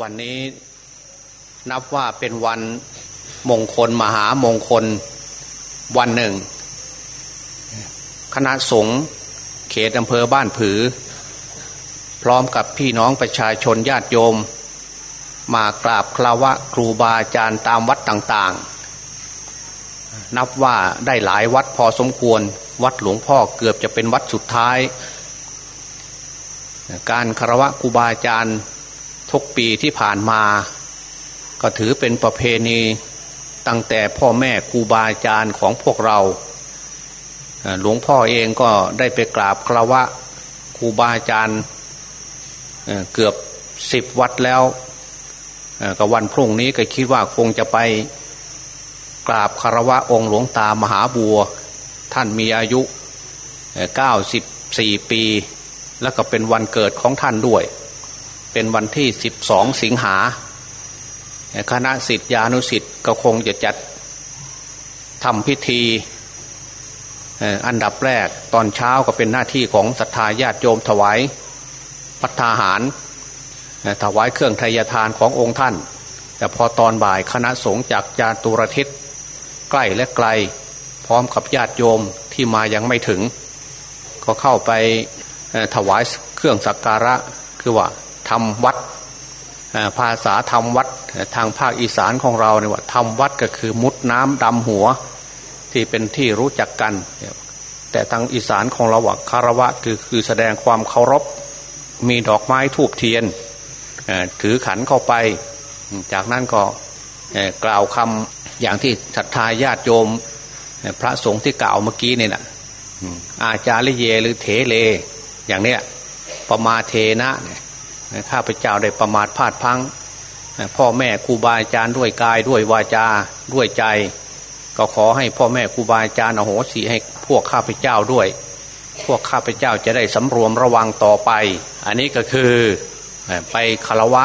วันนี้นับว่าเป็นวันมงคลมหามงคลวันหนึ่ง คณะสงฆ์เขตอำเภอบ้านผือ พร้อมกับพี่น้องประชาชนญาติโยม มากราบคราวะครูบาอาจารย์ตามวัดต่างๆ นับว่าได้หลายวัดพอสมควรวัดหลวงพ่อเกือบจะเป็นวัดสุดท้าย การคารวะครูบาอาจารย์ ทุกปีที่ผ่านมา ก็ถือเป็นประเพณีตั้งแต่พ่อแม่ครูบาอาจารย์ของพวกเราหลวงพ่อเองก็ได้ไปกราบคารวะครูบาอาจารย์เกือบสิบวัดแล้วกับวันพรุ่งนี้ก็คิดว่าคงจะไปกราบคารวะองค์หลวงตามหาบัว ท่านมีอายุเก้าสิบสี่ปี แล้วก็เป็นวันเกิดของท่านด้วย เป็นวันที่สิบสองสิงหาคณะสิทธิานุสิทธิ์ก็คงจะจัดทำพิธีอันดับแรกตอนเช้าก็เป็นหน้าที่ของศรัทธาญาติโยมถวายพัฒาหาร ถวายเครื่องทยทานขององค์ท่าน แต่พอตอนบ่ายคณะสงฆ์จากจาตุรทิศใกล้และไกล พร้อมกับญาติโยมที่มายังไม่ถึง ก็เข้าไปถวายเครื่องสักการะคือว่า ทำวัดภาษาทำวัดทางภาคอีสานของเราเนี่ยว่าทำวัดก็คือมุดน้ำดำหัว ที่เป็นที่รู้จักกัน แต่ทางอีสานของเราว่าคารวะคือคือแสดงความเคารพ มีดอกไม้ทูบเทียนถือขันเข้าไป จากนั้นก็กล่าวคำอย่างที่ศรัทธาญาติโยม พระสงฆ์ที่กล่าวเมื่อกี้นี่นะอาจาริเยหรือเถเล อย่างเนี้ยประมาเทนะ ข้าพเจ้าได้ประมาทพลาดพังพ่อแม่ครูบาอาจารย์ด้วยกายด้วยวาจาด้วยใจ ก็ขอให้พ่อแม่ครูบาอาจารย์อโหสิให้พวกข้าพเจ้าด้วย พวกข้าพเจ้าจะได้สำรวมระวังต่อไป อันนี้ก็คือไปคารวะ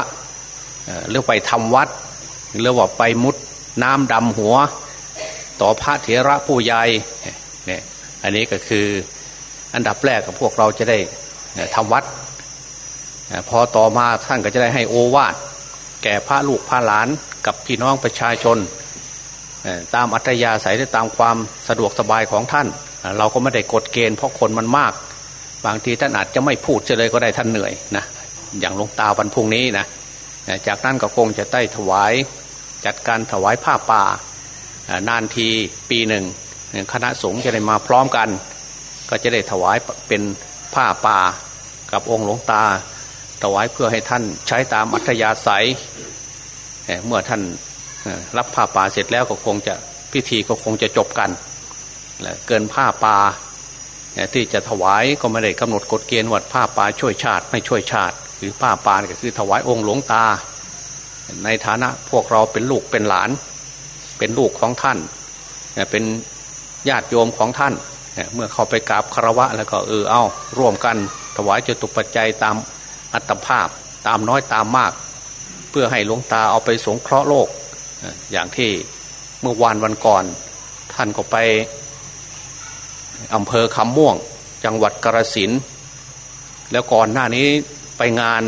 หรือไปทำวัดหรือว่าไปมุดน้ำดำหัว ต่อพระเถระผู้ใหญ่เนี่ยอันนี้ก็คืออันดับแรกกับพวกเราจะได้ทำวัด พอต่อมาท่านก็จะได้ให้โอวาทแก่พระลูกพระหลานกับพี่น้องประชาชน ตามอัตยาศัยและตามความสะดวกสบายของท่าน เราก็ไม่ได้กดเกณฑ์เพราะคนมันมาก บางทีท่านอาจจะไม่พูดเลยก็ได้ท่านเหนื่อยนะอย่างลงตาวันพุ่งนี้นะจากนั้นก็คงจะได้ถวาย จัดการถวายผ้าป่านานทีปีหนึ่งคณะสงฆ์จะได้มาพร้อมกัน ก็จะได้ถวายเป็นผ้าป่ากับองค์หลวงตา ถวายเพื่อให้ท่านใช้ตามอัธยาศัยเมื่อท่านรับผ้าป่าเสร็จแล้วก็คงจะพิธีก็คงจะจบกันเกินผ้าป่าที่จะถวายก็ไม่ได้กำหนดกฎเกณฑ์ว่าผ้าป่าช่วยชาติ ไม่ช่วยชาติ หรือผ้าป่าก็คือถวายองค์หลวงตา ในฐานะพวกเราเป็นลูกเป็นหลาน เป็นลูกของท่านเป็นญาติโยมของท่าน เมื่อเขาไปกราบคารวะแล้วก็เออเอาร่วมกันถวายจตุปัจจัยตาม อัตภาพตามน้อยตามมาก เพื่อให้หลวงตาเอาไปสงเคราะห์โลก อย่างที่เมื่อวานวันก่อน ท่านก็ไปอำเภอคำม่วง จังหวัดกระสินแล้วก่อนหน้านี้ไปงาน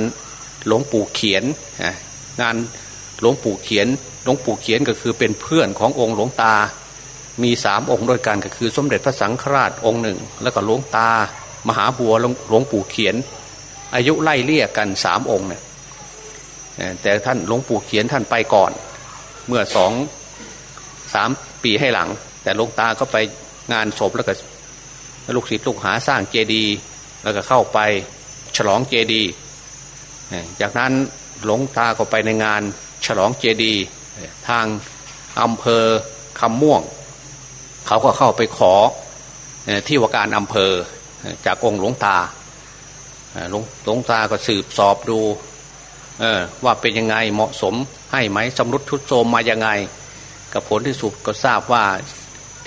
หลวงปู่เขียนงานหลวงปู่เขียนหลวงปู่เขียนก็คือเป็นเพื่อนขององค์หลวงตา มีสามองค์ด้วยกันก็คือ สมเด็จพระสังฆราชองค์หนึ่ง แล้วก็หลวงตา มหาบัวหลวงปู่เขียน อายุไล่เลี่ยกันสามองค์เนี่ยแต่ท่านหลวงปู่เขียนท่านไปก่อน เมื่อสองสามปีให้หลัง แต่หลวงตาก็ไปงานศพแล้วก็ลูกศิษย์ลูกหาสร้างเจดีย์แล้วก็เข้าไปฉลองเจดีย์จากนั้นหลวงตาก็ไปในงานฉลองเจดีย์ทางอำเภอคำม่วง เขาก็เข้าไปขอที่ว่าการอำเภอจากองค์หลวงตา หลวงหลวงตาก็สืบสอบดูว่าเป็นยังไงเหมาะสมให้ไหมสำรุดชุดโทมมายังไง กับผลที่สุดก็ทราบว่า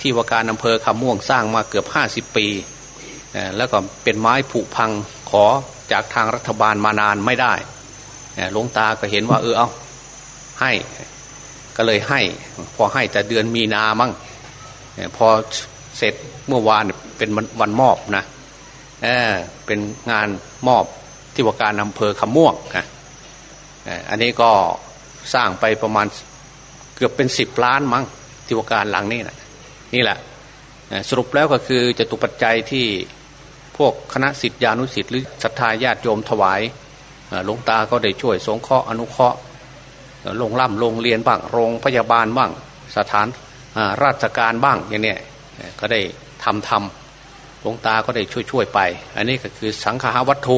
ที่ว่าการอำเภอคำม่วงสร้างมาเกือบห้าสิบปี แล้วก็เป็นไม้ผุพังขอจากทางรัฐบาลมานานไม่ได้หลวงตาก็เห็นว่าเออเอาให้ก็เลยให้ พอให้แต่เดือนมีนามั่งพอเสร็จเมื่อวานเป็นวันมอบนะ เเป็นงานมอบที่ว่าการอำเภอคำม่วงนะอันนี้ก็สร้างไปประมาณเกือบเป็นสิบล้านมั้งที่ว่าการหลังนี้นะนี่แหละสรุปแล้วก็คือจะตุปัจจัยที่พวกคณะสิทธิานุสิทธิ์หรือศรัทธาญาติโยมถวายหลวงตาก็ได้ช่วยสงเคราะห์อนุเคราะห์โรงล่ำโรงเรียนบ้างโรงพยาบาลบ้างสถานราชการบ้างอย่างนี้ก็ได้ทำทำ ลวงตาก็ได้ช่วยช่วยไป อันนี้ก็คือสังขาวัตถุ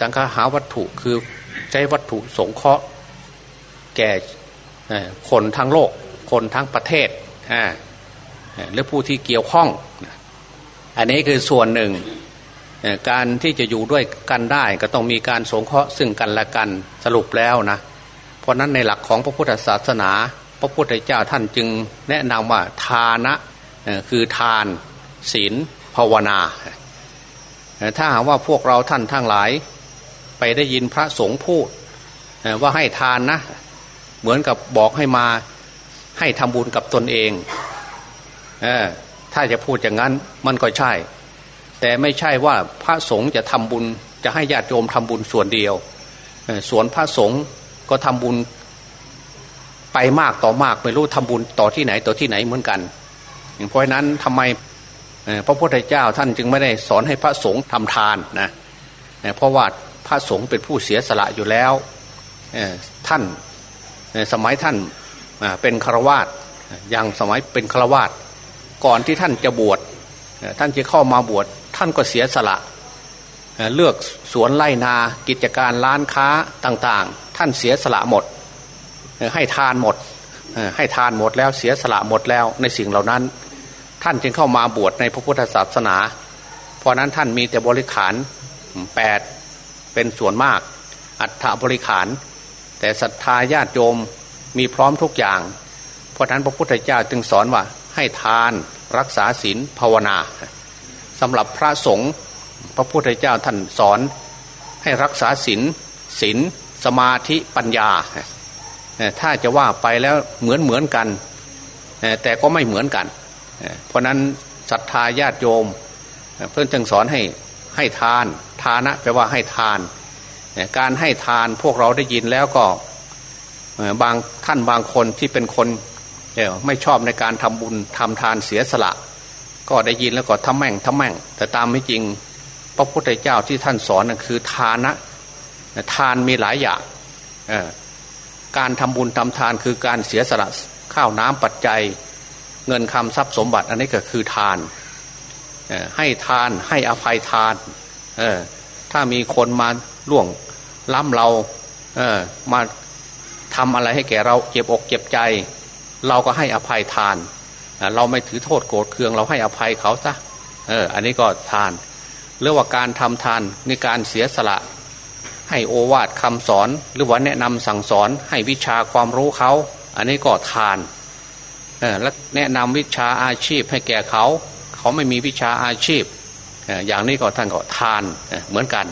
สังขาวัตถุคือใช้วัตถุสงเคราะห์แก่คนทั้งโลก คนทั้งประเทศหรือผู้ที่เกี่ยวข้อง อันนี้คือส่วนหนึ่ง การที่จะอยู่ด้วยกันได้ก็ต้องมีการสงเคราะห์ซึ่งกันและกันสรุปแล้วนะ เพราะนั้นในหลักของพระพุทธศาสนา พระพุทธเจ้าท่านจึงแนะนำว่าทานะคือทาน ศีลภาวนา ถ้าหากว่าพวกเราท่านทั้งหลาย ไปได้ยินพระสงฆ์พูดว่าให้ทานนะ เหมือนกับบอกให้มาให้ทำบุญกับตนเองเออถ้าจะพูดอย่างนั้นมันก็ใช่ แต่ไม่ใช่ว่าพระสงฆ์จะทำบุญ จะให้ญาติโยมทำบุญส่วนเดียวส่วนพระสงฆ์ก็ทำบุญไปมากต่อมากไม่รู้ทำบุญต่อที่ไหนต่อที่ไหนเหมือนกันเพราะนั้นทำไม พระพุทธเจ้าท่านจึงไม่ได้สอนให้พระสงฆ์ทำทานนะเพราะว่าพระสงฆ์เป็นผู้เสียสละอยู่แล้วท่านสมัยท่านเป็นฆราวาสยังสมัยเป็นฆราวาสก่อนที่ท่านจะบวชท่านจะเข้ามาบวชท่านก็เสียสละเลือกสวนไร่นากิจการร้านค้าต่างๆ ท่านเสียสละหมด ให้ทานหมดให้ทานหมดแล้วเสียสละหมดแล้วในสิ่งเหล่านั้น ท่านจึงเข้ามาบวชในพระพุทธศาสนา เพราะนั้นท่านมีแต่บริขารแปดเป็นส่วนมาก อัฐบริขาร แต่ศรัทธาญาติโยมมีพร้อมทุกอย่าง เพราะนั้นพระพุทธเจ้าจึงสอนว่าให้ทานรักษาศีลภาวนาสำหรับพระสงฆ์พระพุทธเจ้าท่านสอนให้รักษาศีลศีลสมาธิปัญญา ถ้าจะว่าไปแล้วเหมือนเหมือนกัน แต่ก็ไม่เหมือนกัน เพราะนั้นศรัทธาญาติโยม เพื่อนจึงสอนให้ให้ทาน ทานะแปลว่าให้ทาน การให้ทานพวกเราได้ยินแล้วก็บางท่านบางคนที่เป็นคนไม่ชอบในการทำบุญทำทานเสียสละ ก็ได้ยินแล้วก็ทำแม่งทำแม่ง แต่ตามไม่จริง พระพุทธเจ้าที่ท่านสอนนั่นคือทานะทานมีหลายอย่างการทำบุญทำทานคือการเสียสละข้าวน้ำปัจจัย เงินคำทรัพย์สมบัติอันนี้ก็คือทานให้ทานให้อภัยทานถ้ามีคนมาล่วงล้ำเราเมาทำอะไรให้แก่เราเจ็บอกเจ็บใจ เราก็ให้อภัยทาน เราไม่ถือโทษโกรธเคือง เราให้อภัยเขาซะเอออันนี้ก็ทานเรื่องว่าการทำทานในการเสียสละ ให้โอวาทคำสอน หรือว่าแนะนำสั่งสอนให้วิชาความรู้เขา อันนี้ก็ทาน และแนะนำวิชาอาชีพให้แก่เขา เขาไม่มีวิชาอาชีพ อย่างนี้ก็ท่านก็ทานเหมือนกัน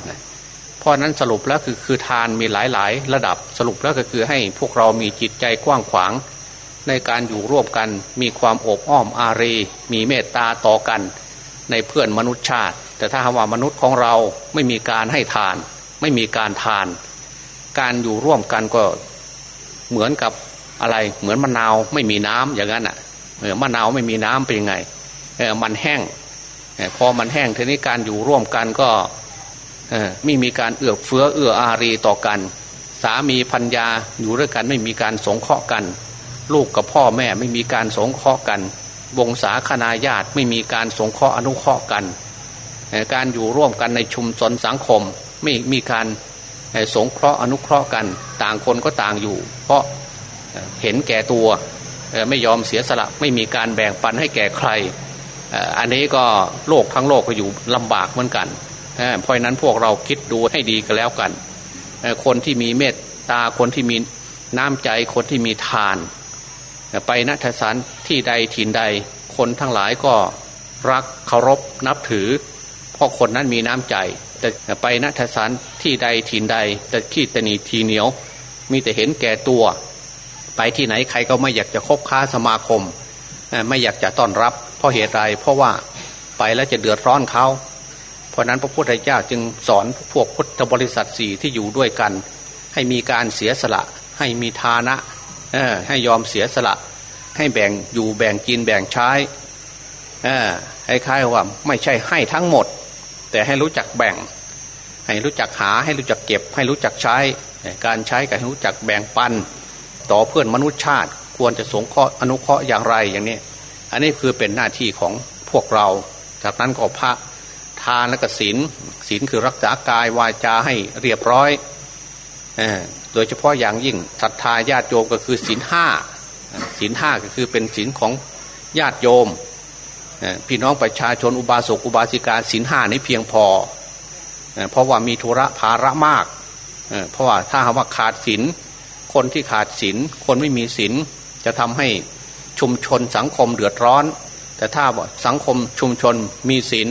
เพราะนั้นสรุปแล้วคือคือทานมีหลายๆ ระดับสรุปแล้วก็คือให้พวกเรามีจิตใจกว้างขวาง ในการอยู่ร่วมกันมีความอบอ้อมอารี มีเมตตาต่อกัน ในเพื่อนมนุษย์ชาติ แต่ถ้าว่ามนุษย์ของเราไม่มีการให้ทาน ไม่มีการทาน การอยู่ร่วมกันก็เหมือนกับ อะไรเหมือนมะนาวไม่มีน้ำอย่างนั้นอะเออมะนาวไม่มีน้ำเป็นยังไงเออมันแห้งพอมันแห้งทีนี้การอยู่ร่วมกันก็เออไม่มีการเอื้อเฟื้อเอื้ออารีต่อกัน สามีพัญญาอยู่ด้วยกันไม่มีการสงเคราะห์กัน ลูกกับพ่อแม่ไม่มีการสงเคราะห์กัน วงศาคณาญาติไม่มีการสงเคราะห์อนุเคราะห์กัน การอยู่ร่วมกันในชุมชนสังคมไม่มีการสงเคราะห์อนุเคราะห์กัน ต่างคนก็ต่างอยู่ เพราะ เห็นแก่ตัวไม่ยอมเสียสละไม่มีการแบ่งปันให้แก่ใคร อันนี้ก็โลกทั้งโลกก็อยู่ลำบากเหมือนกันเพราะนั้นพวกเราคิดดูให้ดีกันแล้วกัน คนที่มีเมตตาคนที่มีน้ำใจคนที่มีทาน ไปนัทสารที่ใดถิ่นใด คนทั้งหลายก็รักเคารพนับถือ เพราะคนนั้นมีน้ำใจ แต่ไปนัทสารที่ใดถิ่นใด แต่ขี้ตนีทีเหนียว มีแต่เห็นแก่ตัว ไปที่ไหนใครก็ไม่อยากจะคบค้าสมาคม ไม่อยากจะต้อนรับ เพราะเหตุไรเพราะว่าไปแล้วจะเดือดร้อนเขา เพราะนั้นพระพุทธเจ้าจึงสอนพวกพุทธบริษัทสี่ที่อยู่ด้วยกัน ให้มีการเสียสละ ให้มีทานะให้ยอมเสียสละ ให้แบ่งอยู่แบ่งกินแบ่งใช้ให้คล้ายว่าไม่ใช่ให้ทั้งหมด แต่ให้รู้จักแบ่ง ให้รู้จักหาให้รู้จักเก็บ ให้รู้จักใช้ การใช้ก็ให้รู้จักแบ่งปัน ต่อเพื่อนมนุษยชาติ ควรจะสงเคราะห์อนุเคราะห์อย่างไรอย่างนี้ อันนี้คือเป็นหน้าที่ของพวกเรา จากนั้นก็พระทานและก็ศีลศีลคือรักษากายวาจาให้เรียบร้อยโดยเฉพาะอย่างยิ่งศรัทธาญาติโยมก็คือศีลห้าศีลห้าก็คือเป็นศีลของญาติโยมพี่น้องประชาชนอุบาสกอุบาสิกาศีลห้านี้เพียงพอ เพราะว่ามีธุระภาระมาก เพราะว่าถ้าหาว่าขาดศีล คนที่ขาดศีลคนไม่มีศีลจะทำให้ชุมชนสังคมเดือดร้อน แต่ถ้าว่าสังคมชุมชนมีศีล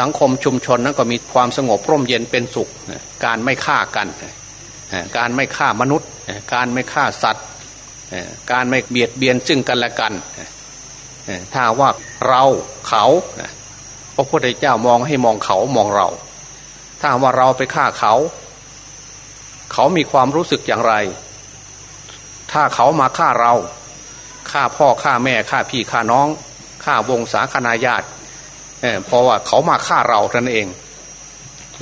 สังคมชุมชนนั้นก็มีความสงบร่มเย็นเป็นสุข การไม่ฆ่ากัน การไม่ฆ่ามนุษย์ การไม่ฆ่าสัตว์ การไม่เบียดเบียนซึ่งกันและกัน ถ้าว่าเราเขาพระพุทธเจ้ามองให้มองเขามองเรา ถ้าว่าเราไปฆ่าเขา เขามีความรู้สึกอย่างไร ถ้าเขามาฆ่าเราฆ่าพ่อฆ่าแม่ฆ่าพี่ฆ่าน้องฆ่าวงศาคณาญาติเพราะว่าเขามาฆ่าเราท่านเอง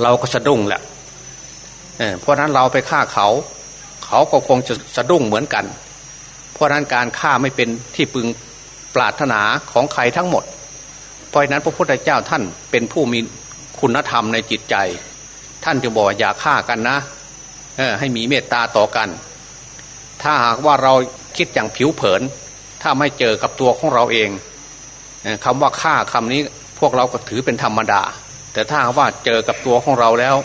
เราก็สะดุ้งแหละเเพราะนั้นเราไปฆ่าเขา เขาก็คงจะสะดุ้งเหมือนกัน เพราะนั้นการฆ่าไม่เป็นที่พึงปรารถนาของใครทั้งหมด เพราะนั้นพระพุทธเจ้าท่านเป็นผู้มีคุณธรรมในจิตใจ ท่านจึงบอกอย่าฆ่ากันนะ ให้มีเมตตาต่อกัน ถ้าหากว่าเราคิดอย่างผิวเผิน ถ้าไม่เจอกับตัวของเราเองคำว่าฆ่าคำนี้พวกเราก็ถือเป็นธรรมดา แต่ถ้าว่าเจอกับตัวของเราแล้ว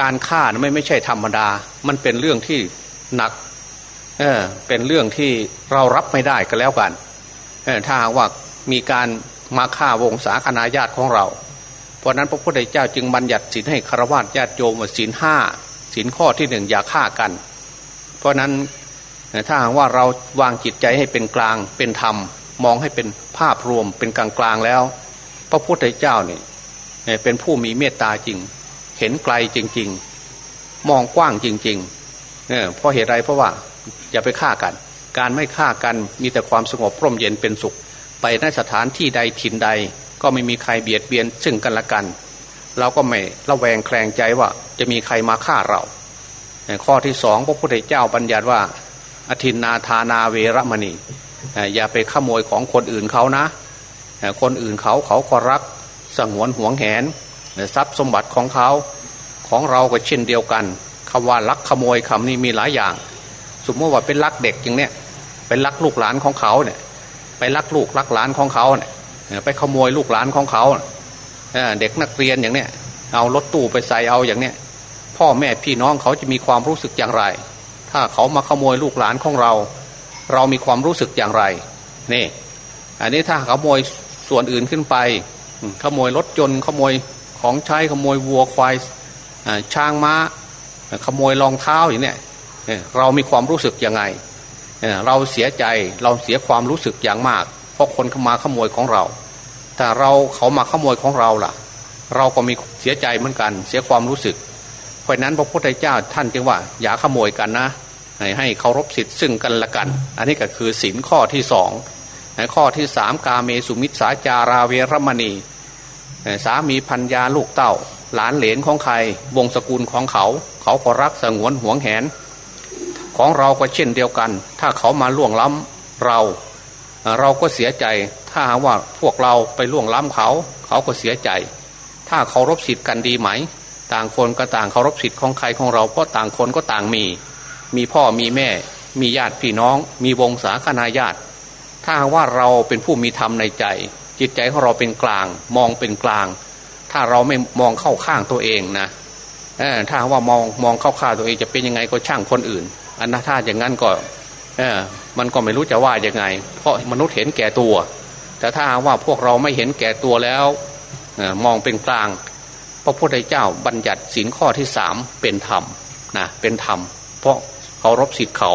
การฆ่าไม่ไม่ใช่ธรรมดา มันเป็นเรื่องที่หนักเออเป็นเรื่องที่เรารับไม่ได้ก็แล้วกันเออถ้าว่ามีการมาฆ่าวงศาคณาญาติของเรา เพราะนั้นพระพุทธเจ้าจึงบัญญัติสินให้คารวะญาติโยมสินห้า สินข้อที่หนึ่งอย่าฆ่ากัน เพราะนั้นถ้าหากว่าเราวางจิตใจให้เป็นกลางเป็นธรรม มองให้เป็นภาพรวมเป็นกลางกลางแล้ว พระพุทธเจ้าเนี่ยเป็นผู้มีเมตตาจริง เห็นไกลจริง ๆ มองกว้างจริงๆเนี่ยเพราะเหตุไรเพราะว่าอย่าไปฆ่ากัน การไม่ฆ่ากันมีแต่ความสงบร่มเย็นเป็นสุข ไปในสถานที่ใดถิ่นใด ก็ไม่มีใครเบียดเบียนซึ่งกันและกัน เราก็ไม่ระแวงแคลงใจว่า จะมีใครมาฆ่าเรา ข้อที่สองพระพุทธเจ้าบัญญัติว่า อธินนาธานาเวรมณีอย่าไปขโมยของคนอื่นเขานะ คนอื่นเขาเขาก็รักสงวนห่วงแหนทรัพย์สมบัติของเขาของเราก็เช่นเดียวกันคำว่าลักขโมยคำนี้มีหลายอย่าง สมมติว่าเป็นลักเด็กอย่างเนี้ยเป็นลักลูกหลานของเขาเนี่ยไปลักลูกลักหลานของเขาเนี่ยไปขโมยลูกหลานของเขาเเด็กนักเรียนอย่างเนี้ยเอารถตู้ไปใส่เอาอย่างเนี้ยพ่อแม่พี่น้องเขาจะมีความรู้สึกอย่างไร ถ้าเขามาขโมยลูกหลานของเรา เรามีความรู้สึกอย่างไรนี่อันนี้ถ้าขโมยส่วนอื่นขึ้นไป ขโมยรถยนต์ขโมยของใช้ขโมยวัวควายช้างม้า ขโมยรองเท้าอย่างเนี้ยเรามีความรู้สึกยังไงเราเสียใจเราเสียความรู้สึกอย่างมาก เพราะคนเข้ามาขโมยของเรา แต่เราเขามาขโมยของเราล่ะ เราก็มีเสียใจเหมือนกัน เสียความรู้สึก เพราะนั้นพระพุทธเจ้าท่านจึงว่า อย่าขโมยกันนะ ให้เคารพสิทธิ์ซึ่งกันและกัน อันนี้ก็คือศินข้อที่สองข้อที่สามกาเมสุมิตสาจาราเวรมณี สามีพัญญาลูกเต้า หลานเหลนของใคร วงสกุลของเขา เขาก็รักสงวนห่วงแหน ของเราก็เช่นเดียวกัน ถ้าเขามาล่วงล้ำเรา เราก็เสียใจ ถ้าว่าพวกเราไปล่วงล้ำเขา เขาก็เสียใจ ถ้าเคารพสิทธิ์กันดีไหม ต่างคนก็ต่างเคารพสิทธิ์ของใครของเราเพราะต่างคนก็ต่างมี มีพ่อมีแม่ มีญาติพี่น้อง มีวงศาคณาญาติ ถ้าว่าเราเป็นผู้มีธรรมในใจ จิตใจของเราเป็นกลาง มองเป็นกลาง ถ้าเราไม่มองเข้าข้างตัวเองนะถ้าว่ามองมองเข้าข้างตัวเองจะเป็นยังไงก็ช่างคนอื่น อันนั้นถ้าอย่างนั้นก็ เออมันก็ไม่รู้จะว่ายังไง เพราะมนุษย์เห็นแก่ตัว แต่ถ้าว่าพวกเราไม่เห็นแก่ตัวแล้วมองเป็นกลาง พระพุทธเจ้าบัญญัติสินข้อที่สามเป็นธรรมนะเป็นธรรม เพราะเคารพสิทธิ์เขา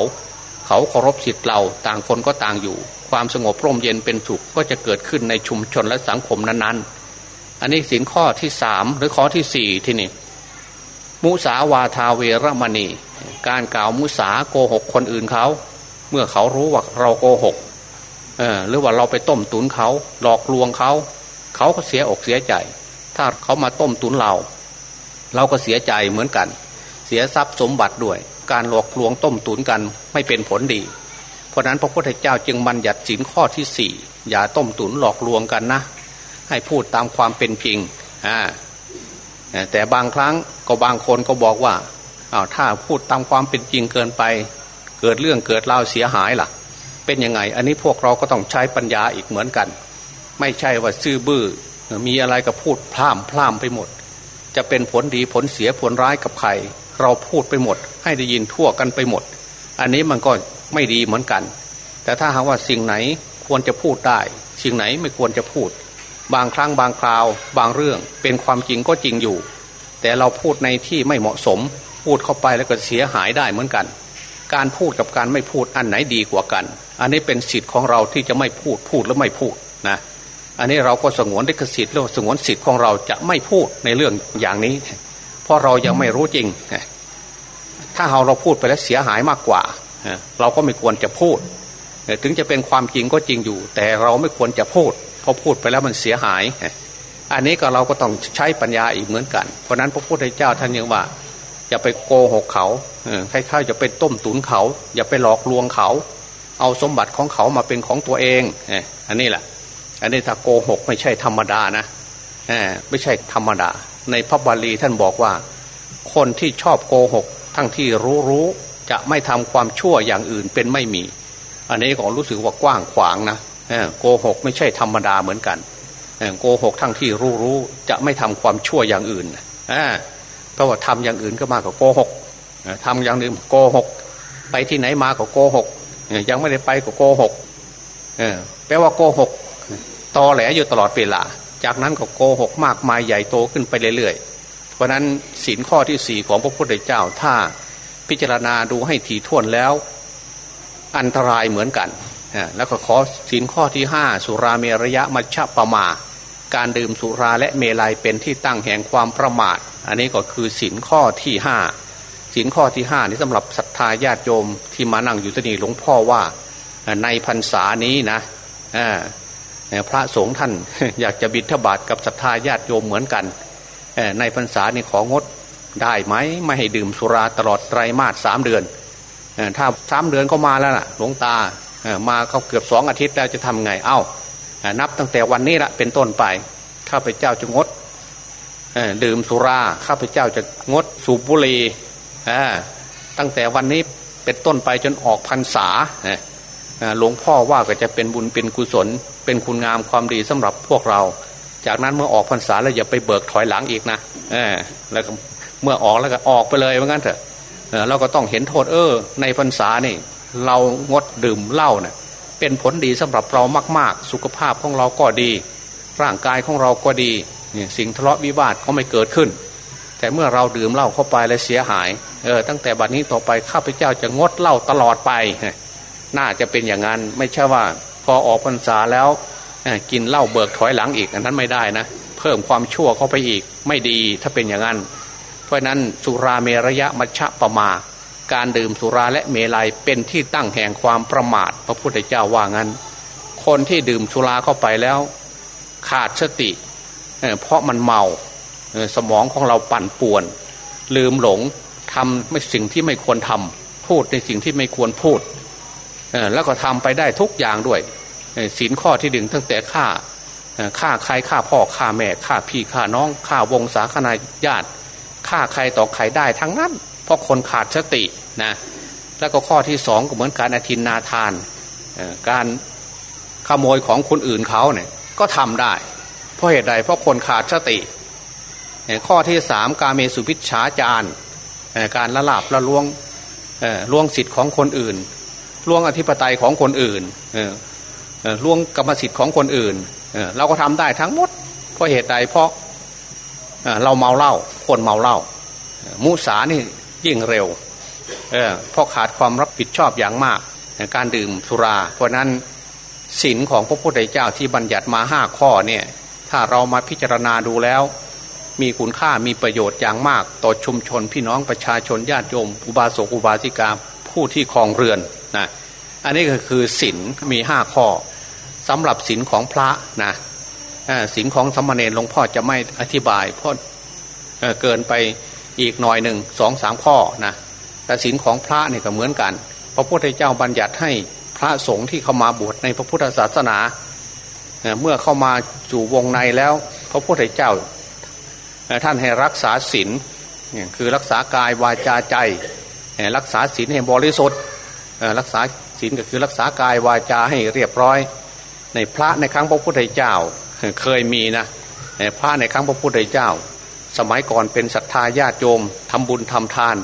เขาเคารพสิทธิ์เราต่างคนก็ต่างอยู่ ความสงบร่มเย็นเป็นสุขก็จะเกิดขึ้นในชุมชนและสังคมนั้นๆ อันนี้สินข้อที่สามหรือข้อที่สี่ที่นี่มุสาวาทาเวรมณี การกล่าวมุสาโกหกคนอื่นเขา เมื่อเขารู้ว่าเราโกหกหรือว่าเราไปต้มตุนเขาหลอกลวงเขาเขาก็เสียอกเสียใจ ถ้าเขามาต้มตุนเรา เราก็เสียใจเหมือนกัน เสียทรัพย์สมบัติด้วย การหลอกลวงต้มตุนกันไม่เป็นผลดี เพราะนั้นพระพุทธเจ้าจึงบัญญัติสินข้อที่สี่อย่าต้มตุนหลอกลวงกันนะ ให้พูดตามความเป็นจริงอ่าแต่บางครั้งก็บางคนก็บอกว่าอาถ้าพูดตามความเป็นจริงเกินไป เกิดเรื่องเกิดราวเสียหายล่ะ เป็นยังไง อันนี้พวกเราก็ต้องใช้ปัญญาอีกเหมือนกัน ไม่ใช่ว่าซื่อบื้อมีอะไรก็พูดพร่ำพร่ำไปหมด จะเป็นผลดีผลเสียผลร้ายกับใคร เราพูดไปหมด ให้ได้ยินทั่วกันไปหมด อันนี้มันก็ไม่ดีเหมือนกัน แต่ถ้าหากว่าสิ่งไหนควรจะพูดได้ สิ่งไหนไม่ควรจะพูด บางครั้งบางคราว บางเรื่องเป็นความจริงก็จริงอยู่ แต่เราพูดในที่ไม่เหมาะสม พูดเข้าไปแล้วก็เสียหายได้เหมือนกัน การพูดกับการไม่พูดอันไหนดีกว่ากัน อันนี้เป็นสิทธิ์ของเราที่จะไม่พูดพูดแล้วไม่พูดนะอันนี้เราก็สงวนลิขสิทธิ์แล้วสงวนสิทธิ์ของเราจะไม่พูดในเรื่องอย่างนี้ เพราะเรายังไม่รู้จริง ถ้าเราเราพูดไปแล้วเสียหายมากกว่า เราก็ไม่ควรจะพูด ถึงจะเป็นความจริงก็จริงอยู่ แต่เราไม่ควรจะพูดเพราะพูดไปแล้วมันเสียหาย อันนี้ก็เราก็ต้องใช้ปัญญาอีกเหมือนกัน เพราะนั้นพระพุทธเจ้าท่านยังว่า อย่าไปโกหกเขาคล้ายๆจะไปต้มตุนเขา อย่าไปหลอกลวงเขา เอาสมบัติของเขามาเป็นของตัวเองอันนี้แหละอันนี้ถ้าโกหกไม่ใช่ธรรมดานะไม่ใช่ธรรมดา ในพระบาลีท่านบอกว่า คนที่ชอบโกหก ทั้งที่รู้รู้จะไม่ทำความชั่วอย่างอื่นเป็นไม่มี อันนี้ก็รู้สึกว่ากว้างขวางนะโกหกไม่ใช่ธรรมดาเหมือนกันโกหกทั้งที่รู้รู้จะไม่ทำความชั่วอย่างอื่น เพราะว่าทำอย่างอื่นก็มากกว่าโกหกทำอย่างอื่นโกหก ไปที่ไหนมาก็โกหกยังไม่ได้ไปก็โกหกแปลว่าโกหกตอแหลอยู่ตลอดเวลา จากนั้นก็โกหกมากมายใหญ่โตขึ้นไปเรื่อยๆ เพราะนั้นสินข้อที่สี่ของพระพุทธเจ้าถ้าพิจารณาดูให้ถี่ถ้วนแล้ว อันตรายเหมือนกันแล้วก็ขอสินข้อที่ห้าสุราเมรยะมัชฌะปะมา การดื่มสุราและเมลัยเป็นที่ตั้งแห่งความประมาท อันนี้ก็คือสินข้อที่ห้าสินข้อที่ห้านี่สำหรับศรัทธาญาติโยมที่มานั่งอยู่ที่นี่หลวงพ่อว่าในพรรษานี้นะพระสงฆ์ท่านอยากจะบิณฑบาตกับศรัทธาญาติโยมเหมือนกัน ในพรรษานี้ของดได้ไหมไม่ให้ดื่มสุราตลอดไตรมาสสามเดือนถ้าสามเดือนก็มาแล้วล่ะหลวงตามาเขาเกือบสองอาทิตย์แล้วจะทำไงเอา้านับตั้งแต่วันนี้ละเป็นต้นไปข้าพเจ้าจะงด ดื่มสุราข้าพเจ้าจะงดสูบบุหรี่ตั้งแต่วันนี้เป็นต้นไปจนออกพรรษาหลวงพ่อว่าก็จะเป็นบุญเป็นกุศล เป็นคุณงามความดีสำหรับพวกเรา จากนั้นเมื่อออกพรรษาแล้วอย่าไปเบิกถอยหลังอีกนะแล้วเมื่อออกแล้วก็ออกไปเลยเหมือนกันเถอะเราก็ต้องเห็นโทษเออ ในพรรษานี่ เรางดดื่มเหล้าเนะ่ยเป็นผลดีสำหรับเรามาก ๆ สุขภาพของเราก็ดี ร่างกายของเราก็ดี เนี่ยสิ่งทะเลาะวิวาทก็ไม่เกิดขึ้น แต่เมื่อเราดื่มเหล้าเข้าไปแล้วเสียหายเออตั้งแต่บัดนี้ต่อไปข้าพเจ้าจะงดเหล้าตลอดไป น่าจะเป็นอย่างนั้นไม่ใช่ว่าพอออกพรรษาแล้วกินเหล้าเบิกถอยหลังอีกอันนั้นไม่ได้นะเพิ่มความชั่วเข้าไปอีกไม่ดีถ้าเป็นอย่างนั้น เพราะนั้นสุราเมรยะมัชฌะปะมา การดื่มสุราและเมลัยเป็นที่ตั้งแห่งความประมาท พระพุทธเจ้าว่างั้น คนที่ดื่มสุราเข้าไปแล้ว ขาดสติ เพราะมันเมาสมองของเราปั่นป่วน ลืมหลงทำไม่สิ่งที่ไม่ควรทำพูดในสิ่งที่ไม่ควรพูดแล้วก็ทำไปได้ทุกอย่างด้วยสินข้อที่ดึงตั้งแต่ฆ่าฆ่าใครฆ่าพ่อฆ่าแม่ฆ่าพี่ฆ่าน้องฆ่าวงศาคณาญาติฆ่าใครต่อใครได้ทั้งนั้น เพราะคนขาดสตินะแล้วก็ข้อที่สองก็เหมือนการอธินนาทาน การขโมยของคนอื่นเขาเนี่ยก็ทำได้ เพราะเหตุใดเพราะคนขาดสติ ข้อที่สามการเมสุพิชฌาจารการละลาบละลวงล่วงสิทธิ์ของคนอื่นล่วงอธิปไตยของคนอื่นล่วงกรรมสิทธิ์ของคนอื่นเราก็ทำได้ทั้งหมด เพราะเหตุใดเพราะเราเมาเหล้าคนเมาเหล้ามุสานี่ยิ่งเร็วเพราะขาดความรับผิดชอบอย่างมากการดื่มสุรา เพราะนั้นศีลของพระพุทธเจ้าที่บัญญัติมาห้าข้อเนี่ย ถ้าเรามาพิจารณาดูแล้ว มีคุณค่ามีประโยชน์อย่างมาก ต่อชุมชนพี่น้องประชาชนญาติโยม อุบาสกอุบาสิกาผู้ที่คลองเรือนนะอันนี้ก็คือศีลมีห้าข้อสำหรับศีลของพระนะศีลของสมณเณรหลวงพ่อจะไม่อธิบายเพราะเกินไปอีกหน่อยหนึ่งสองสามข้อนะแต่ศีลของพระเนี่ยก็เหมือนกัน พระพุทธเจ้าบัญญัติให้พระสงฆ์ที่เข้ามาบวชในพระพุทธศาสนา เมื่อเข้ามาจู่วงในแล้ว พระพุทธเจ้าท่านให้รักษาศีลคือรักษากายวาจาใจ รักษาศีลให้บริสุทธิ์รักษาศีลก็คือรักษากายวาจาให้เรียบร้อย ในพระในครั้งพระพุทธเจ้าเคยมีนะพระในครั้งพระพุทธเจ้า สมัยก่อนเป็นศรัทธาญาติโยมทำบุญทำทาน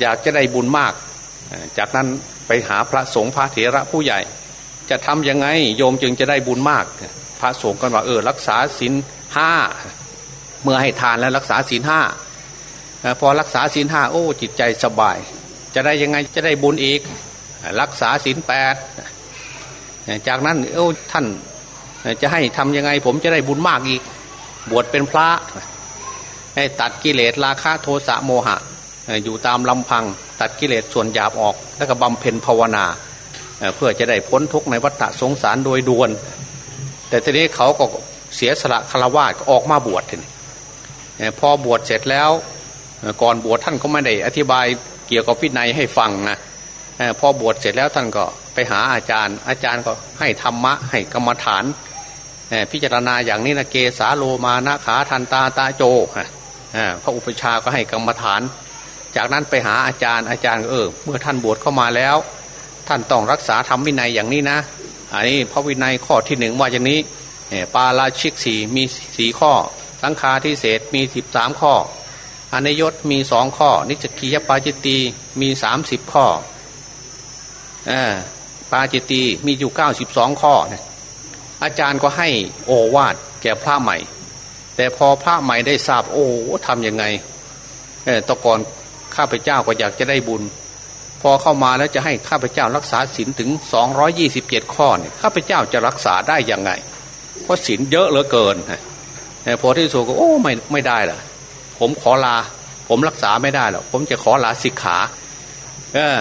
อยากจะได้บุญมาก จากนั้นไปหาพระสงฆ์พระเถระผู้ใหญ่ จะทํำยังไง โยมจึงจะได้บุญมาก พระสงฆ์กันว่าเออรักษาศีลห้าเมื่อให้ทานแล้วรักษาศีลห้าพอรักษาศีลห้าโอ้ จิตใจสบาย จะได้ยังไงจะได้บุญอีก รักษาศีลแปดจากนั้นโอ้ท่านจะให้ทํำยังไง ผมจะได้บุญมากอีก บวชเป็นพระให้ตัดกิเลสราคะโทสะโมหะ อยู่ตามลำพัง ตัดกิเลสส่วนหยาบออก แล้วก็บำเพ็ญภาวนา เพื่อจะได้พ้นทุกข์ในวัฏสงสารโดยด่วน แต่ทีนี้เขาก็เสียสละคารวะออกมาบวชทีนี้พอบวชเสร็จแล้วก่อนบวชท่านก็ไม่ได้อธิบายเกี่ยวกับวินัยให้ฟังนะพอบวชเสร็จแล้วท่านก็ไปหาอาจารย์ อาจารย์ก็ให้ธรรมะให้กรรมฐาน พิจารณาอย่างนี้นะเกสาโลมานะขาทันตาตาโจพระอุปชาก็ให้กรรมฐาน จากนั้นไปหาอาจารย์อาจารย์เออ เมื่อท่านบวชเข้ามาแล้ว ท่านต้องรักษาธรรมวินัยอย่างนี้นะ อันนี้พระวินัยข้อที่หนึ่งว่าอย่างนี้ปาราชิกสี่มีสี่ข้อ สังฆาทิเศษมีสิบสามข้ออนยศมีสองข้อ นิจกียปาจิตตีมีสามสิบข้ออปาจิตตีมีอยู่เก้าสิบสองข้อนะอาจารย์ก็ให้โอวาดแก่พระใหม่ แต่พอพระใหม่ได้ทราบโอ้ทำยังไงตะกอนข้าพเจ้าก็อยากจะได้บุญ พอเข้ามาแล้วจะให้ข้าพเจ้ารักษาศีลถึงสองยี่สิบเจ็ดข้อเนี่ยข้าพเจ้าจะรักษาได้ยังไง เพราะศีลเยอะเหลือเกินแต่พอที่สุดก็โอ้ไม่ไม่ได้ล่ะ ผมขอลา ผมรักษาไม่ได้หรอกผมจะขอลาสิกขา เออ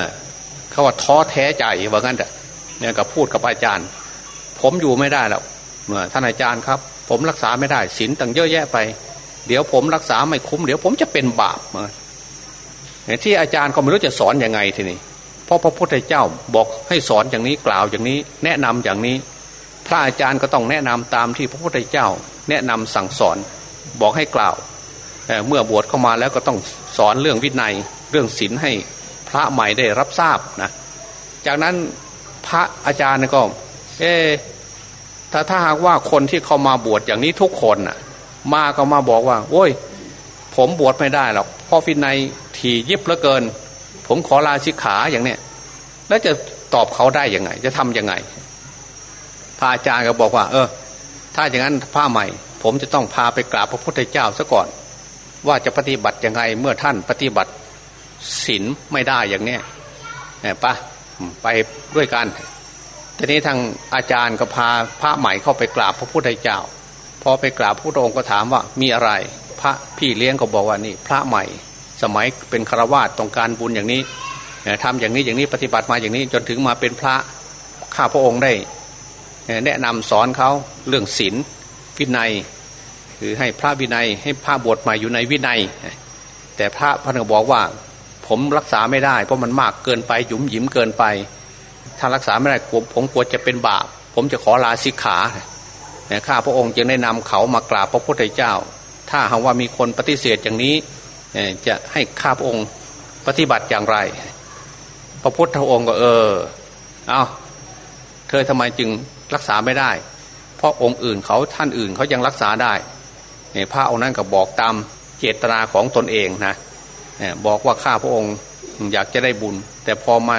เขาว่าท้อแท้ใจว่างั้นแต่เนี่ยกับพูดกับอาจารย์ ผมอยู่ไม่ได้แล้วท่านอาจารย์ครับ ผมรักษาไม่ได้ศีลตั้งเยอะแยะไป เดี๋ยวผมรักษาไม่คุ้มเดี๋ยวผมจะเป็นบาป ที่อาจารย์ก็ไม่รู้จะสอนอยังไงทีนี้เพราะพระพุทธเจ้าบอกให้สอนอย่างนี้กล่าวอย่างนี้ แนะนำอย่างนี้ พระอาจารย์ก็ต้องแนะนำตามที่พระพุทธเจ้า แนะนำสั่งสอนบอกให้กล่าวเเมื่อบวชเข้ามาแล้วก็ต้องสอนเรื่องวินัยเรื่องศีลให้พระใหม่ได้รับทราบนะจากนั้นพระอาจารย์ก็ เอถ้าถ้าหากว่าคนที่เขามาบวชอย่างนี้ทุกคนน่ะ มาก็มาบอกว่า โอ้ย ผมบวชไม่ได้หรอกเพราะวินัย ถี่ยิบเหลือเกิน ผมขอลาสิกขาอย่างเนี้ยแล้วจะตอบเขาได้ยังไง จะทํำยังไง พระอาจารย์ก็บอกว่า เออ ถ้าอย่างนั้นพระใหม่ ผมจะต้องพาไปกราบพระพุทธเจ้าซะก่อน ว่าจะปฏิบัติยังไงเมื่อท่านปฏิบัติศีลไม่ได้อย่างเนี้ยปะไปด้วยกันทีนี้ทางอาจารย์ก็พาพระใหม่เข้าไปกราบพระพุทธเจ้า พอไปกราบพระองค์ก็ถามว่ามีอะไร พระพี่เลี้ยงก็บอกว่านี่ พระใหม่ สมัยเป็นฆราวาสต้องการบุญอย่างนี้ทำอย่างนี้อย่างนี้ปฏิบัติมาอย่างนี้จนถึงมาเป็นพระข้าพระองค์ได้แนะนำสอนเขาเรื่องศีลวินัยคือให้พระวินัยให้พระบวชใหม่อยู่ในวินัย แต่พระพระนบอกว่า ผมรักษาไม่ได้ เพราะมันมากเกินไปหยุมหยิมเกินไป ถ้ารักษาไม่ได้ผมผมกลัวจะเป็นบาป ผมจะขอลาสิกขาข้าพระองค์จึงได้นำเขามากราบพระพุทธเจ้า ถ้าหากว่ามีคนปฏิเสธอย่างนี้ จะให้ข้าพระองค์ปฏิบัติอย่างไร พระพุทธองค์ก็เออ เอาเธอทำไมจึงรักษาไม่ได้ เพราะองค์อื่นเขาท่านอื่นเขายังรักษาได้เพระองค์นั้นก็บอกตามเจตนาของตนเองนะบอกว่าข้าพระองค์อยากจะได้บุญ แต่พอมา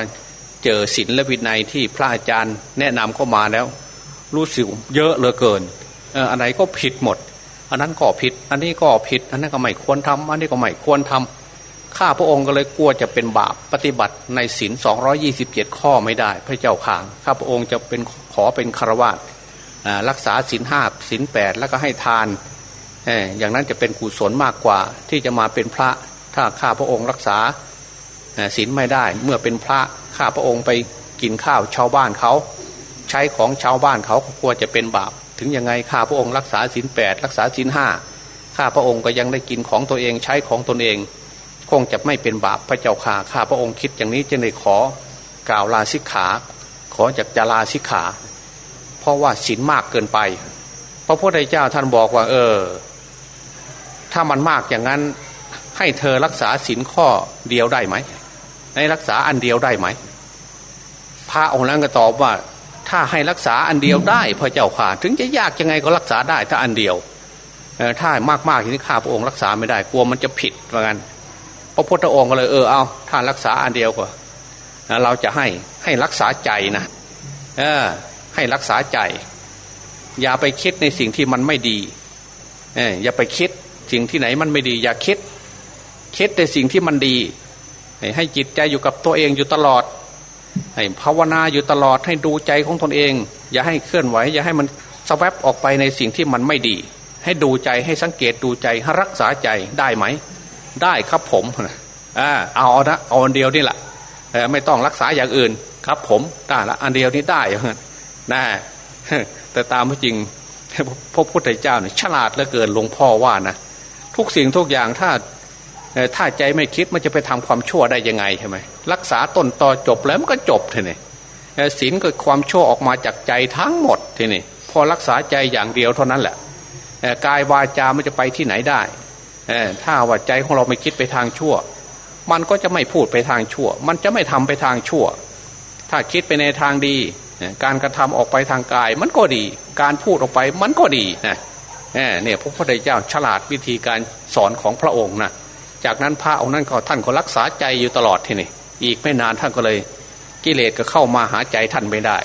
เจอศีลและวินัยที่พระอาจารย์แนะนำเข้ามาแล้ว รู้สึกเยอะเหลือเกินอันไหนก็ผิดหมด อันนั้นก็ผิด อันนี้ก็ผิด อันนั้นก็ไม่ควรทำอันนี้ก็ไม่ควรทำข้าพระองค์ก็เลยกลัวจะเป็นบาปปฏิบัติในศีลสองยี่สิบเจ็ดข้อไม่ได้ พระเจ้าข่างข้าพระองค์จะเป็นขอเป็นคารวะรักษาศีลห้าศีลแปดแล้วก็ให้ทาน อย่างนั้นจะเป็นกุศลมากกว่า ที่จะมาเป็นพระถ้าข้าพระองค์รักษาศีลไม่ได้ เมื่อเป็นพระข้าพระองค์ไปกินข้าวชาวบ้านเขา ใช้ของชาวบ้านเขากลัวจะเป็นบาป ถึงยังไงข้าพระองค์รักษาศีลแปดรักษาศีลห้าข้าพระองค์ก็ยังได้กินของตัวเองใช้ของตนเอง คงจะไม่เป็นบาปพระเจ้าข่าข้าพระองค์คิดอย่างนี้จะได้ขอกล่าวลาสิกขา ขอจากจาลาสิกขา เพราะว่าศีลมากเกินไป พระพุทธเจ้าท่านบอกว่า เออ ถ้ามันมากอย่างนั้นให้เธอรักษาศีลข้อเดียวได้ไหมในรักษาอันเดียวได้ไหมพระองค์นั้นก็ตอบว่า ถ้าให้รักษาอันเดียวได้พระเจ้าข่าถึงจะยากยังไงก็รักษาได้ถ้าอันเดียวถ้ามากๆทีนี้ข้าพระองค์รักษาไม่ได้กลัวมันจะผิดเหมือนกันพระพุทธองค์ก็เลยเออเอาถ้ารักษาอันเดียวก็เราจะให้ให้รักษาใจนะเออให้รักษาใจ อย่าไปคิดในสิ่งที่มันไม่ดีเอออย่าไปคิดสิ่งที่ไหนมันไม่ดี อย่าคิด คิดในสิ่งที่มันดี ให้จิตใจอยู่กับตัวเองอยู่ตลอด ให้ภาวนาอยู่ตลอดให้ดูใจของตนเอง อย่าให้เคลื่อนไหว อย่าให้มันสวับออกไปในสิ่งที่มันไม่ดี ให้ดูใจให้สังเกตดูใจให้รักษาใจได้ไหม ได้ครับผมอ่าเอานะเอาอันเดียวนี่แหละไม่ต้องรักษาอย่างอื่นครับ ผมได้ละอันเดียวนี้ได้นะแต่ตามจริงพระพุทธเจ้าเนี่ยฉลาดเหลือเกินหลวงพ่อว่านะทุกสิ่งทุกอย่างถ้าถ้าใจไม่คิดมันจะไปทำความชั่วได้ยังไงใช่ไหมรักษาต้นต่อจบแล้วมันก็จบทีนี่ศีลก็ความชั่วออกมาจากใจทั้งหมดทีนี่พอรักษาใจอย่างเดียวเท่านั้นแหละกายวาจามันจะไปที่ไหนได้ถ้าว่าใจของเราไม่คิดไปทางชั่ว มันก็จะไม่พูดไปทางชั่ว มันจะไม่ทำไปทางชั่ว ถ้าคิดไปในทางดี การกระทำออกไปทางกาย มันก็ดี การพูดออกไปมันก็ดีนะเนี่ยพระพุทธเจ้าฉลาดวิธีการสอนของพระองค์นะจากนั้นพระองค์นั้นก็ท่านก็รักษาใจอยู่ตลอดทีนี่ อีกไม่นานท่านก็เลยกิเลสก็เข้ามาหาใจท่านไม่ได้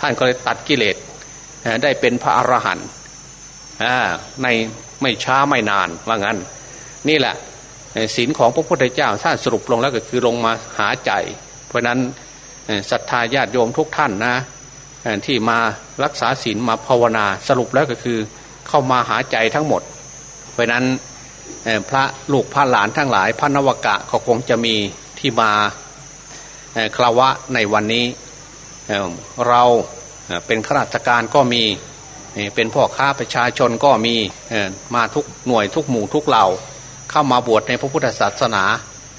ท่านก็เลยตัดกิเลสได้เป็นพระอรหันต์ในไม่ช้าไม่นานว่างั้น นี่แหละศีลของพระพุทธเจ้าถ้านสรุปลงแล้วก็คือลงมาหาใจ เพราะนั้นศรัทธาญาติโยมทุกท่านนะที่มารักษาศีลมาภาวนาสรุปแล้วก็คือเข้ามาหาใจทั้งหมด เพราะนั้นพระลูกพระหลานทั้งหลายพระนวกะก็คงจะมีที่มา คราวะในวันนี้ เราเป็นข้าราชการก็มีเป็นพ่อค้าประชาชนก็มีมาทุกหน่วยทุกหมู่ทุกเหล่า เข้ามาบวชในพระพุทธศาสนา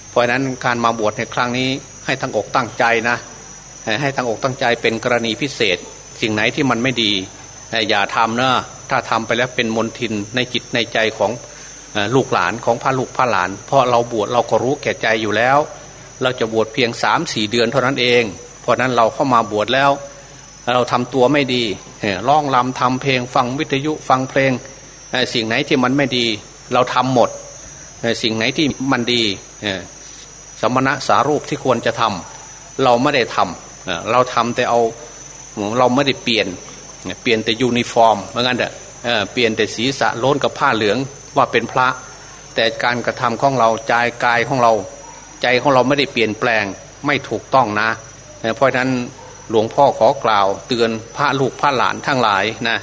เพราะนั้นการมาบวชในครั้งนี้ให้ทั้งอกตั้งใจนะ ให้ทั้งอกตั้งใจเป็นกรณีพิเศษ สิ่งไหนที่มันไม่ดีอย่าทำนะถ้าทำไปแล้วเป็นมลทินในจิตในใจของลูกหลานของพระลูกพระหลาน เพราะเราบวชเราก็รู้แก่ใจอยู่แล้ว เราจะบวชเพียงสามสี่เดือนเท่านั้นเอง เพราะนั้นเราเข้ามาบวชแล้ว เราทำตัวไม่ดีร้องลำทำเพลง ฟังวิทยุฟังเพลง สิ่งไหนที่มันไม่ดี เราทำหมด สิ่งไหนที่มันดีสมณะสารูปที่ควรจะทำเราไม่ได้ทำเราทำแต่เอาเราไม่ได้เปลี่ยนเปลี่ยนแต่ยูนิฟอร์มเหมือนกันเด้อเปลี่ยนแต่ศีรษะโล้นกับผ้าเหลืองว่าเป็นพระ แต่การกระทำของเราใจกายของเรา ใจของเราไม่ได้เปลี่ยนแปลงไม่ถูกต้องนะ เพราะฉะนั้นหลวงพ่อขอกล่าว เตือนพระลูกพระหลานทั้งหลายนะ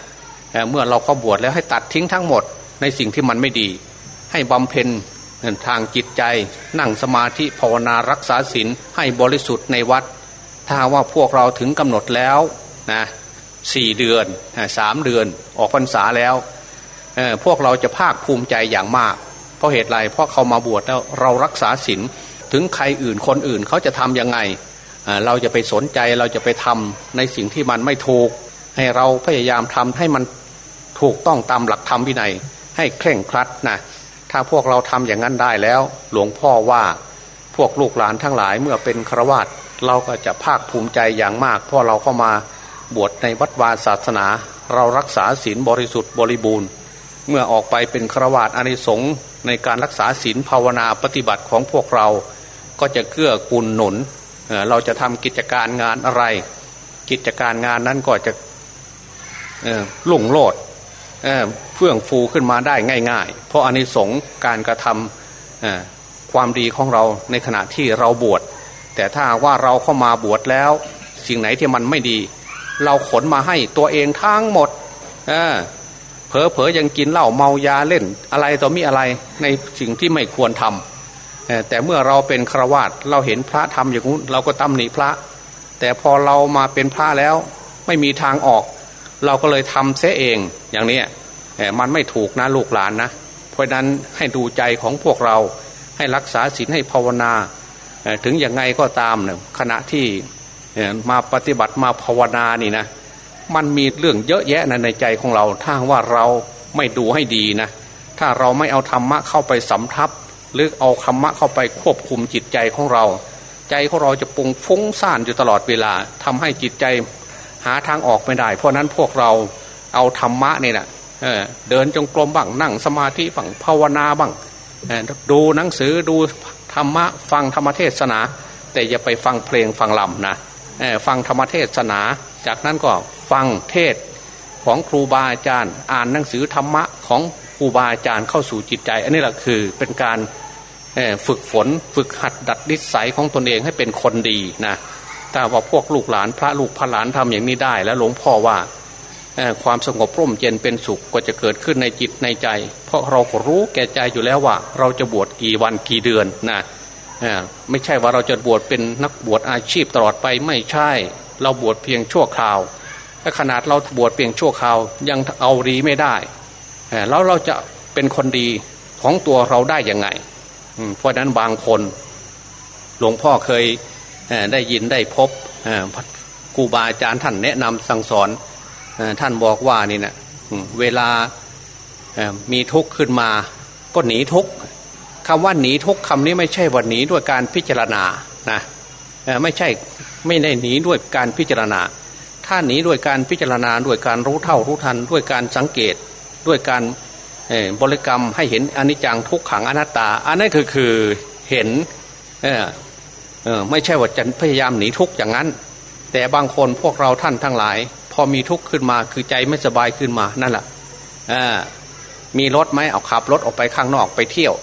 เมื่อเราเข้าบวชแล้วให้ตัดทิ้งทั้งหมดในสิ่งที่มันไม่ดี ให้บำเพ็ญทางจิตใจ นั่งสมาธิภาวนารักษาศีลให้บริสุทธิ์ในวัด ถ้าว่าพวกเราถึงกำหนดแล้วนะสี่เดือนสามเดือนออกพรรษาแล้วพวกเราจะภาคภูมิใจอย่างมาก เพราะเหตุไรเพราะเขามาบวชแล้วเรารักษาศีล ถึงใครอื่นคนอื่นเขาจะทํำยังไง เราจะไปสนใจเราจะไปทำในสิ่งที่มันไม่ถูก ให้เราพยายามทำให้มันถูกต้องตามหลักธรรมวินัย ให้เคร่งครัดนะถ้าพวกเราทำอย่างนั้นได้แล้ว หลวงพ่อว่าพวกลูกหลานทั้งหลายเมื่อเป็นฆรวาสเราก็จะภาคภูมิใจอย่างมากเพราะเราเข้ามาบวชในวัดวาศาสนา เรารักษาศีลบริสุทธิ์บริบูรณ์ เมื่อออกไปเป็นครวาตอานิสงส์ในการรักษาศีลภาวนาปฏิบัติของพวกเรา ก็จะเกื้อกูลหนุนเราจะทำกิจการงานอะไร กิจการงานนั้นก็จะลุ่งโลดเฟื่องฟูขึ้นมาได้ง่าย ๆ เพราะอานิสงส์การกระทำความดีของเราในขณะที่เราบวช แต่ถ้าว่าเราเข้ามาบวชแล้ว สิ่งไหนที่มันไม่ดี เราขนมาให้ตัวเองทั้งหมดเผลอเผลอยังกินเหล้าเมายาเล่นอะไรต่อมีอะไรในสิ่งที่ไม่ควรทำ แต่เมื่อเราเป็นฆรวาสเราเห็นพระทำอย่างนู้นเราก็ตำหนิพระ แต่พอเรามาเป็นพระแล้วไม่มีทางออก เราก็เลยทำเสียเองอย่างนี้มันไม่ถูกนะลูกหลานนะ เพราะนั้นให้ดูใจของพวกเราให้รักษาศีลให้ภาวนาถึงอย่างไงก็ตามเนี่ยขณะที่มาปฏิบัติมาภาวนานี่นะ มันมีเรื่องเยอะแยะนะในใจของเรา ถ้าว่าเราไม่ดูให้ดีนะ ถ้าเราไม่เอาธรรมะเข้าไปสำทับ หรือเอาธรรมะเข้าไปควบคุมจิตใจของเรา ใจของเราจะปุงฟุ้งซ่านอยู่ตลอดเวลาทำให้จิตใจหาทางออกไม่ได้ เพราะนั้นพวกเราเอาธรรมะนี่แหละเดินจงกรมบ้างนั่งสมาธิบ้างภาวนาบ้างดูหนังสือดูธรรมะฟังธรรมเทศนา แต่อย่าไปฟังเพลงฟังลำนะฟังธรรมเทศนา จากนั้นก็ฟังเทศของครูบาอาจารย์ อ่านหนังสือธรรมะของ ครูบาอาจารย์เข้าสู่จิตใจ อันนี้แหละคือเป็นการฝึกฝนฝึกหัดดัดดิสัยของตนเองให้เป็นคนดีนะถ้าว่าพวกลูกหลานพระลูกพระหลานทำอย่างนี้ได้ แล้วหลวงพ่อว่าความสงบร่มเย็นเป็นสุขก็จะเกิดขึ้นในจิตในใจ เพราะเราก็รู้แก่ใจอยู่แล้วว่า เราจะบวชกี่วันกี่เดือนนะไม่ใช่ว่าเราจะบวชเป็นนักบวชอาชีพตลอดไปไม่ใช่ เราบวชเพียงชั่วคราวถ้าขนาดเราบวชเพียงชั่วคราวยังเอาดีไม่ได้ แล้วเราจะเป็นคนดีของตัวเราได้ยังไงเพราะนั้นบางคน หลวงพ่อเคยได้ยินได้พบครูบาอาจารย์ท่านแนะนำสั่งสอนท่านบอกว่านี่นะเวลามีทุกข์ขึ้นมาก็หนีทุกข์คำว่าหนีทุกข์คำนี้ไม่ใช่ว่าหนีด้วยการพิจารณานะไม่ใช่ไม่ได้หนีด้วยการพิจารณา ถ้าหนีด้วยการพิจารณาด้วยการรู้เท่ารู้ทันด้วยการสังเกต ด้วยการบริกรรมให้เห็นอนิจจังทุกขังอนัตตา อันนั้นคือคือเห็นไม่ใช่ว่าจะพยายามหนีทุกอย่างนั้น แต่บางคนพวกเราท่านทั้งหลาย พอมีทุกข์ขึ้นมาคือใจไม่สบายขึ้นมานั่นแหละมีรถไหมเอาขับรถออกไปข้างนอกไปเที่ยว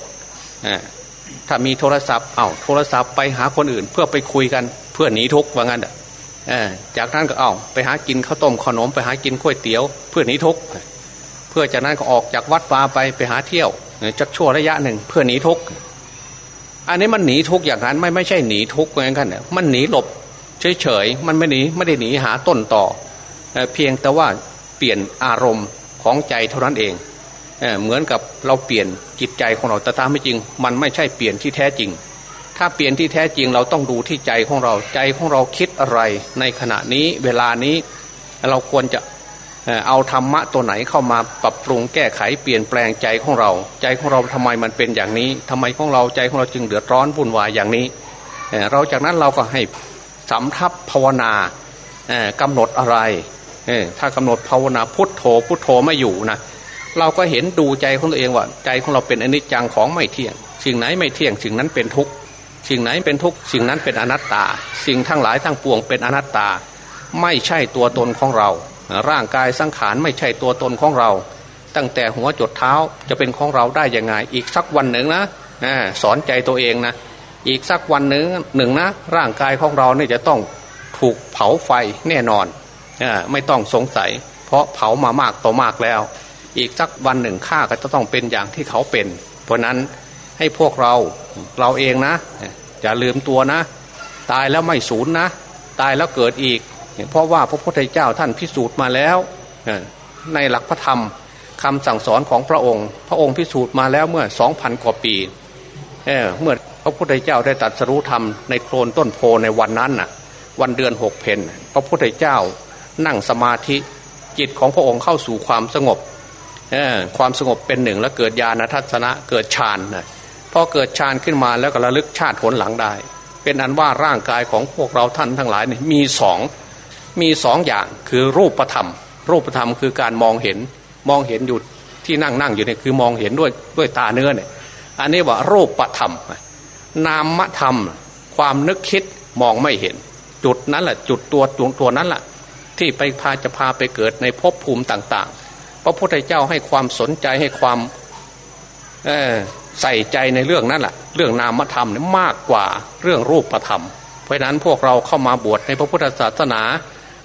ถ้ามีโทรศัพท์เอาโทรศัพท์ไปหาคนอื่น เพื่อไปคุยกันเพื่อหนีทุกข์ว่างั้นจากนั้นก็เอาไปหากินข้าวต้มขนมไปหากินก๋วยเตี๋ยว เพื่อหนีทุกข์ พื่อจากนั้นก็ออกจากวัดป่าไปไปหาเที่ยวจักชั่วระยะหนึ่งเพื่อหนีทุกข์อันนี้มันหนีทุกข์อย่างนั้นไม่ไม่ใช่หนีทุกข์เหมือนกันมันหนีหลบเฉยๆมันไม่หนีไม่ได้หนีหาต้นต่อ เพียงแต่ว่าเปลี่ยนอารมณ์ของใจเท่านั้นเองเเหมือนกับเราเปลี่ยนจิตใจของเราแต่ตามไม่จริง มันไม่ใช่เปลี่ยนที่แท้จริง ถ้าเปลี่ยนที่แท้จริงเราต้องดูที่ใจของเราใจของเราคิดอะไร ในขณะนี้เวลานี้เราควรจะ เอาธรรมะตัวไหนเข้ามาปรับปรุงแก้ไขเปลี่ยนแปลงใจของเรา ใจของเราทำไมมันเป็นอย่างนี้ทำไมของเราใจของเราจึงเดือดร้อนวุ่นวายอย่างนี้เราจากนั้นเราก็ให้สำทับภาวนากำหนดอะไรถ้ากำหนดภาวนาพุทโธพุทโธไม่อยู่นะเราก็เห็นดูใจของตัวเองว่า ใจของเราเป็นอนิจจังของไม่เที่ยง สิ่งไหนไม่เที่ยง สิ่งนั้นเป็นทุกข์สิ่งไหนเป็นทุกข์สิ่งนั้นเป็นอนัตตา สิ่งทั้งหลายทั้งปวงเป็นอนัตตา ไม่ใช่ตัวตนของเรา ร่างกายสังขารไม่ใช่ตัวตนของเรา ตั้งแต่หัวจดเท้าจะเป็นของเราได้ยังไง อีกสักวันหนึ่งนะสอนใจตัวเองนะอีกสักวันหนึ่งหนึ่งนะร่างกายของเราเนี่ยจะต้องถูกเผาไฟแน่นอนไม่ต้องสงสัย เพราะเผามามากต่อมากแล้ว อีกสักวันหนึ่งข้าก็จะต้องเป็นอย่างที่เขาเป็น เพราะนั้นให้พวกเราเราเองนะอย่าลืมตัวนะ ตายแล้วไม่สูญนะ ตายแล้วเกิดอีก เพราะว่าพระพุทธเจ้าท่านพิสูจน์มาแล้วในหลักพระธรรมคำสั่งสอนของพระองค์ พระองค์พิสูจน์มาแล้วเมื่อสองพันกว่าปีเเมื่อพระพุทธเจ้าได้ตัดสรู้ธรรมในโคลนต้นโพในวันนั้นน่ะ วันเดือนหกเพนพระพุทธเจ้านั่งสมาธิจิตของพระองค์เข้าสู่ความสงบความสงบเป็นหนึ่งแล้วเกิดญาณทัศนะเกิดฌานนะพอเกิดฌานขึ้นมาแล้วก็ระลึกชาติผลหลังได้ เป็นอันว่าร่างกายของพวกเราท่านทั้งหลายนี่มีสอง มีสองอย่างคือรูปธรรม รูปธรรมคือการมองเห็นมองเห็นอยู่ที่นั่งนั่งอยู่เนี่ยคือมองเห็นด้วยด้วยตาเนื้อเนี่ยอันนี้ว่ารูปธรรม นามธรรม ความนึกคิดมองไม่เห็น จุดนั้นแหละจุดตัวตัวตัวนั้นแหละที่ไปพาจะพาไปเกิดในภพภูมิต่างๆ พระพุทธเจ้าให้ความสนใจให้ความใส่ใจในเรื่องนั้นแหละเรื่องนามธรรมนี่มากกว่าเรื่องรูปธรรม เพราะนั้นพวกเราเข้ามาบวชในพระพุทธศาสนา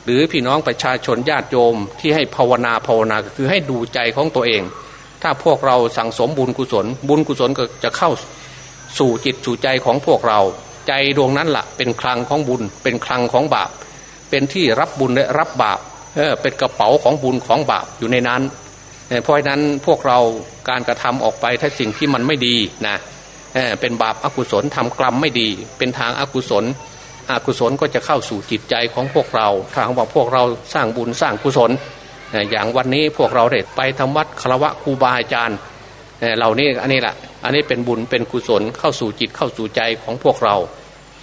หรือพี่น้องประชาชนญาติโยมที่ให้ภาวนาภาวนาคือให้ดูใจของตัวเอง ถ้าพวกเราสั่งสมบุญกุศล บุญกุศลก็จะเข้าสู่จิตสู่ใจของพวกเรา ใจดวงนั้นละ่ะ เป็นคลังของบุญ เป็นคลังของบาป เป็นที่รับบุญและรับบาปเออเป็นกระเป๋าของบุญของบาปอยู่ในนั้นเพราะนั้นพวกเราการกระทำออกไปถ้าสิ่งที่มันไม่ดีนะเเป็นบาปอากุศลทำกรรมไม่ดี เป็นทางอากุศล อกุศลก็จะเข้าสู่จิตใจของพวกเราถ้าว่าพวกเราสร้างบุญสร้างกุศล อย่างวันนี้พวกเราเด็ดไปทำวัดคารวะครูบาอาจารย์เหล่านี้อันนี้แหละอันนี้เป็นบุญเป็นกุศลเข้าสู่จิตเข้าสู่ใจของพวกเรา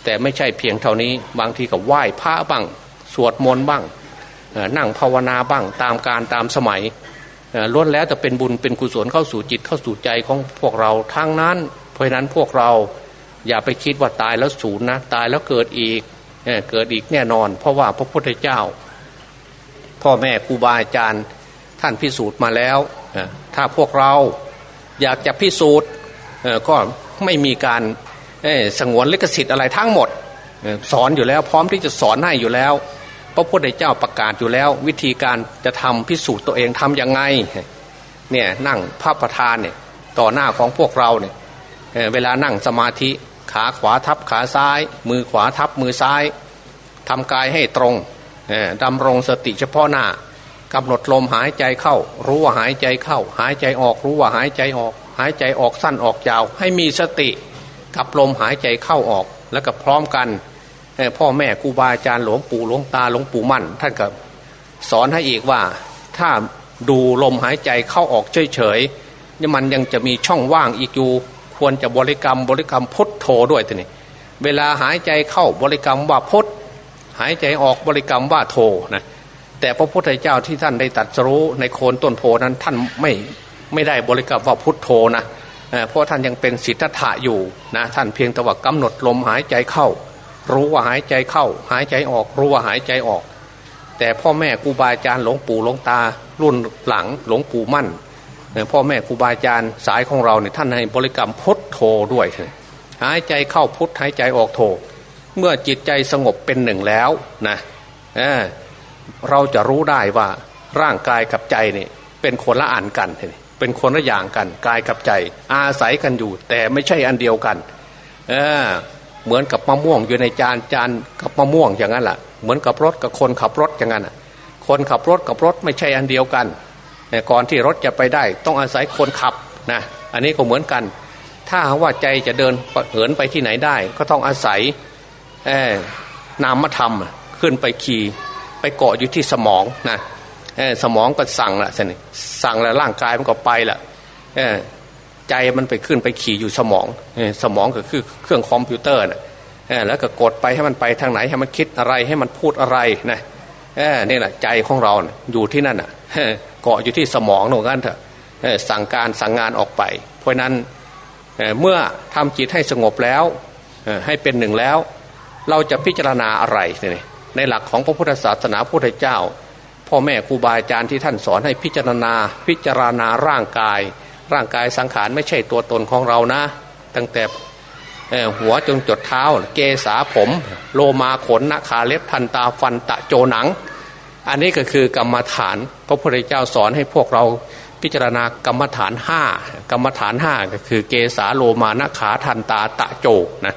แต่ไม่ใช่เพียงเท่านี้บางทีกับไหว้พระบ้าง สวดมนต์บ้างนั่งภาวนาบ้างตามการตามสมัยล้วนแล้วจะเป็นบุญเป็นกุศลเข้าสู่จิตเข้าสู่ใจของพวกเราทั้งนั้น เพราะนั้นพวกเรา อย่าไปคิดว่าตายแล้วสูญนะตายแล้วเกิดอีกเกิดอีกแน่นอน เพราะว่าพระพุทธเจ้า พ่อแม่ครูบาอาจารย์ท่านพิสูจน์มาแล้ว ถ้าพวกเราอยากจะพิสูจน์ก็ไม่มีการสงวนลิขสิทธิ์อะไรทั้งหมด สอนอยู่แล้วพร้อมที่จะสอนให้อยู่แล้ว พระพุทธเจ้าประกาศอยู่แล้ว วิธีการจะทำพิสูจน์ตัวเองทํำยังไงเนี่ยนั่งพระประธานเนี่ยต่อหน้าของพวกเราเนี่ยเวลานั่งสมาธิ ขาขวาทับขาซ้าย มือขวาทับมือซ้ายทำกายให้ตรงดำรงสติเฉพาะหน้ากำหนดลมหายใจเข้า รู้ว่าหายใจเข้า หายใจออกรู้ว่าหายใจออก หายใจออกสั้นออกยาว ให้มีสติกับลมหายใจเข้าออก แล้วก็พร้อมกันพ่อแม่ครูบาอาจารย์หลวงปู่หลวงตาหลวงปู่มั่น ท่านก็สอนให้อีกว่าถ้าดูลมหายใจเข้าออกเฉยๆนี่มันยังจะมีช่องว่างอีกอยู่ ควรจะบริกรรมบริกรรมพุทโธด้วยทีนี้เวลาหายใจเข้าบริกรรมว่าพุทหายใจออกบริกรรมว่าโธนะแต่พระพุทธเจ้าที่ท่านได้ตัดรู้ในโคนต้นโพนั้นท่านไม่ไม่ได้บริกรรมว่าพุทโธนะเพราะท่านยังเป็นสิทธัตถะอยู่นะท่านเพียงแต่ว่ากำหนดลมหายใจเข้า รู้ว่าหายใจเข้า หายใจออก รู้ว่าหายใจออก แต่พ่อแม่ครูบาอาจารย์หลวงปู่หลวงตารุ่นหลังหลวงปู่มั่น พ่อแม่ครูบาอาจารย์สายของเราเนี่ยท่านให้บริกรรมพุทโธด้วยหายใจเข้าพุทหายใจออกโธเมื่อจิตใจสงบเป็นหนึ่งแล้วนะเเราจะรู้ได้ว่าร่างกายกับใจเนี่ยเป็นคนละอันกัน เป็นคนละอย่างกันกายกับใจ อาศัยกันอยู่ แต่ไม่ใช่อันเดียวกันเเหมือนกับมะม่วงอยู่ในจานจานกับมะม่วงอย่างนั้นแหละเหมือนกับรถกับคนขับรถอย่างนั้นคนขับรถกับรถไม่ใช่อันเดียวกัน ก่อนที่รถจะไปได้ ต้องอาศัยคนขับนะอันนี้ก็เหมือนกัน ถ้าว่าใจจะเดินเหินไปที่ไหนได้ ก็ต้องอาศัยนามธรรมขึ้นไปขี่ไปเกาะอยู่ที่สมองนะสมองก็สั่งละสิสั่งแล้วร่างกายมันก็ไปละใจมันไปขึ้นไปขี่อยู่สมองสมองก็คือเครื่องคอมพิวเตอร์นะแล้วก็กดไปให้มันไปทางไหนให้มันคิดอะไรให้มันพูดอะไรนะนี่แหละใจของเราอยู่ที่นั่นอะ เกาะอยู่ที่สมองหนูกันเถอะสั่งการสั่งงานออกไป เพราะนั้นเมื่อทำจิตให้สงบแล้วให้เป็นหนึ่งแล้ว เราจะพิจารณาอะไรในหลักของพระพุทธศาสนาพุทธเจ้า พ่อแม่ครูบาอาจารย์ที่ท่านสอนให้พิจารณาพิจารณาร่างกาย ร่างกายสังขารไม่ใช่ตัวตนของเรานะ ตั้งแต่หัวจนจดเท้า เกษาผม โลมาขนนาขาเล็บทันตาฟันตะโจหนัง อันนี้ก็คือกรรมฐาน พระพุทธเจ้าสอนให้พวกเราพิจารณากรรมฐานห้ากรรมฐานห้าก็คือเกษาโลมานาขาทันตาตะโจนะ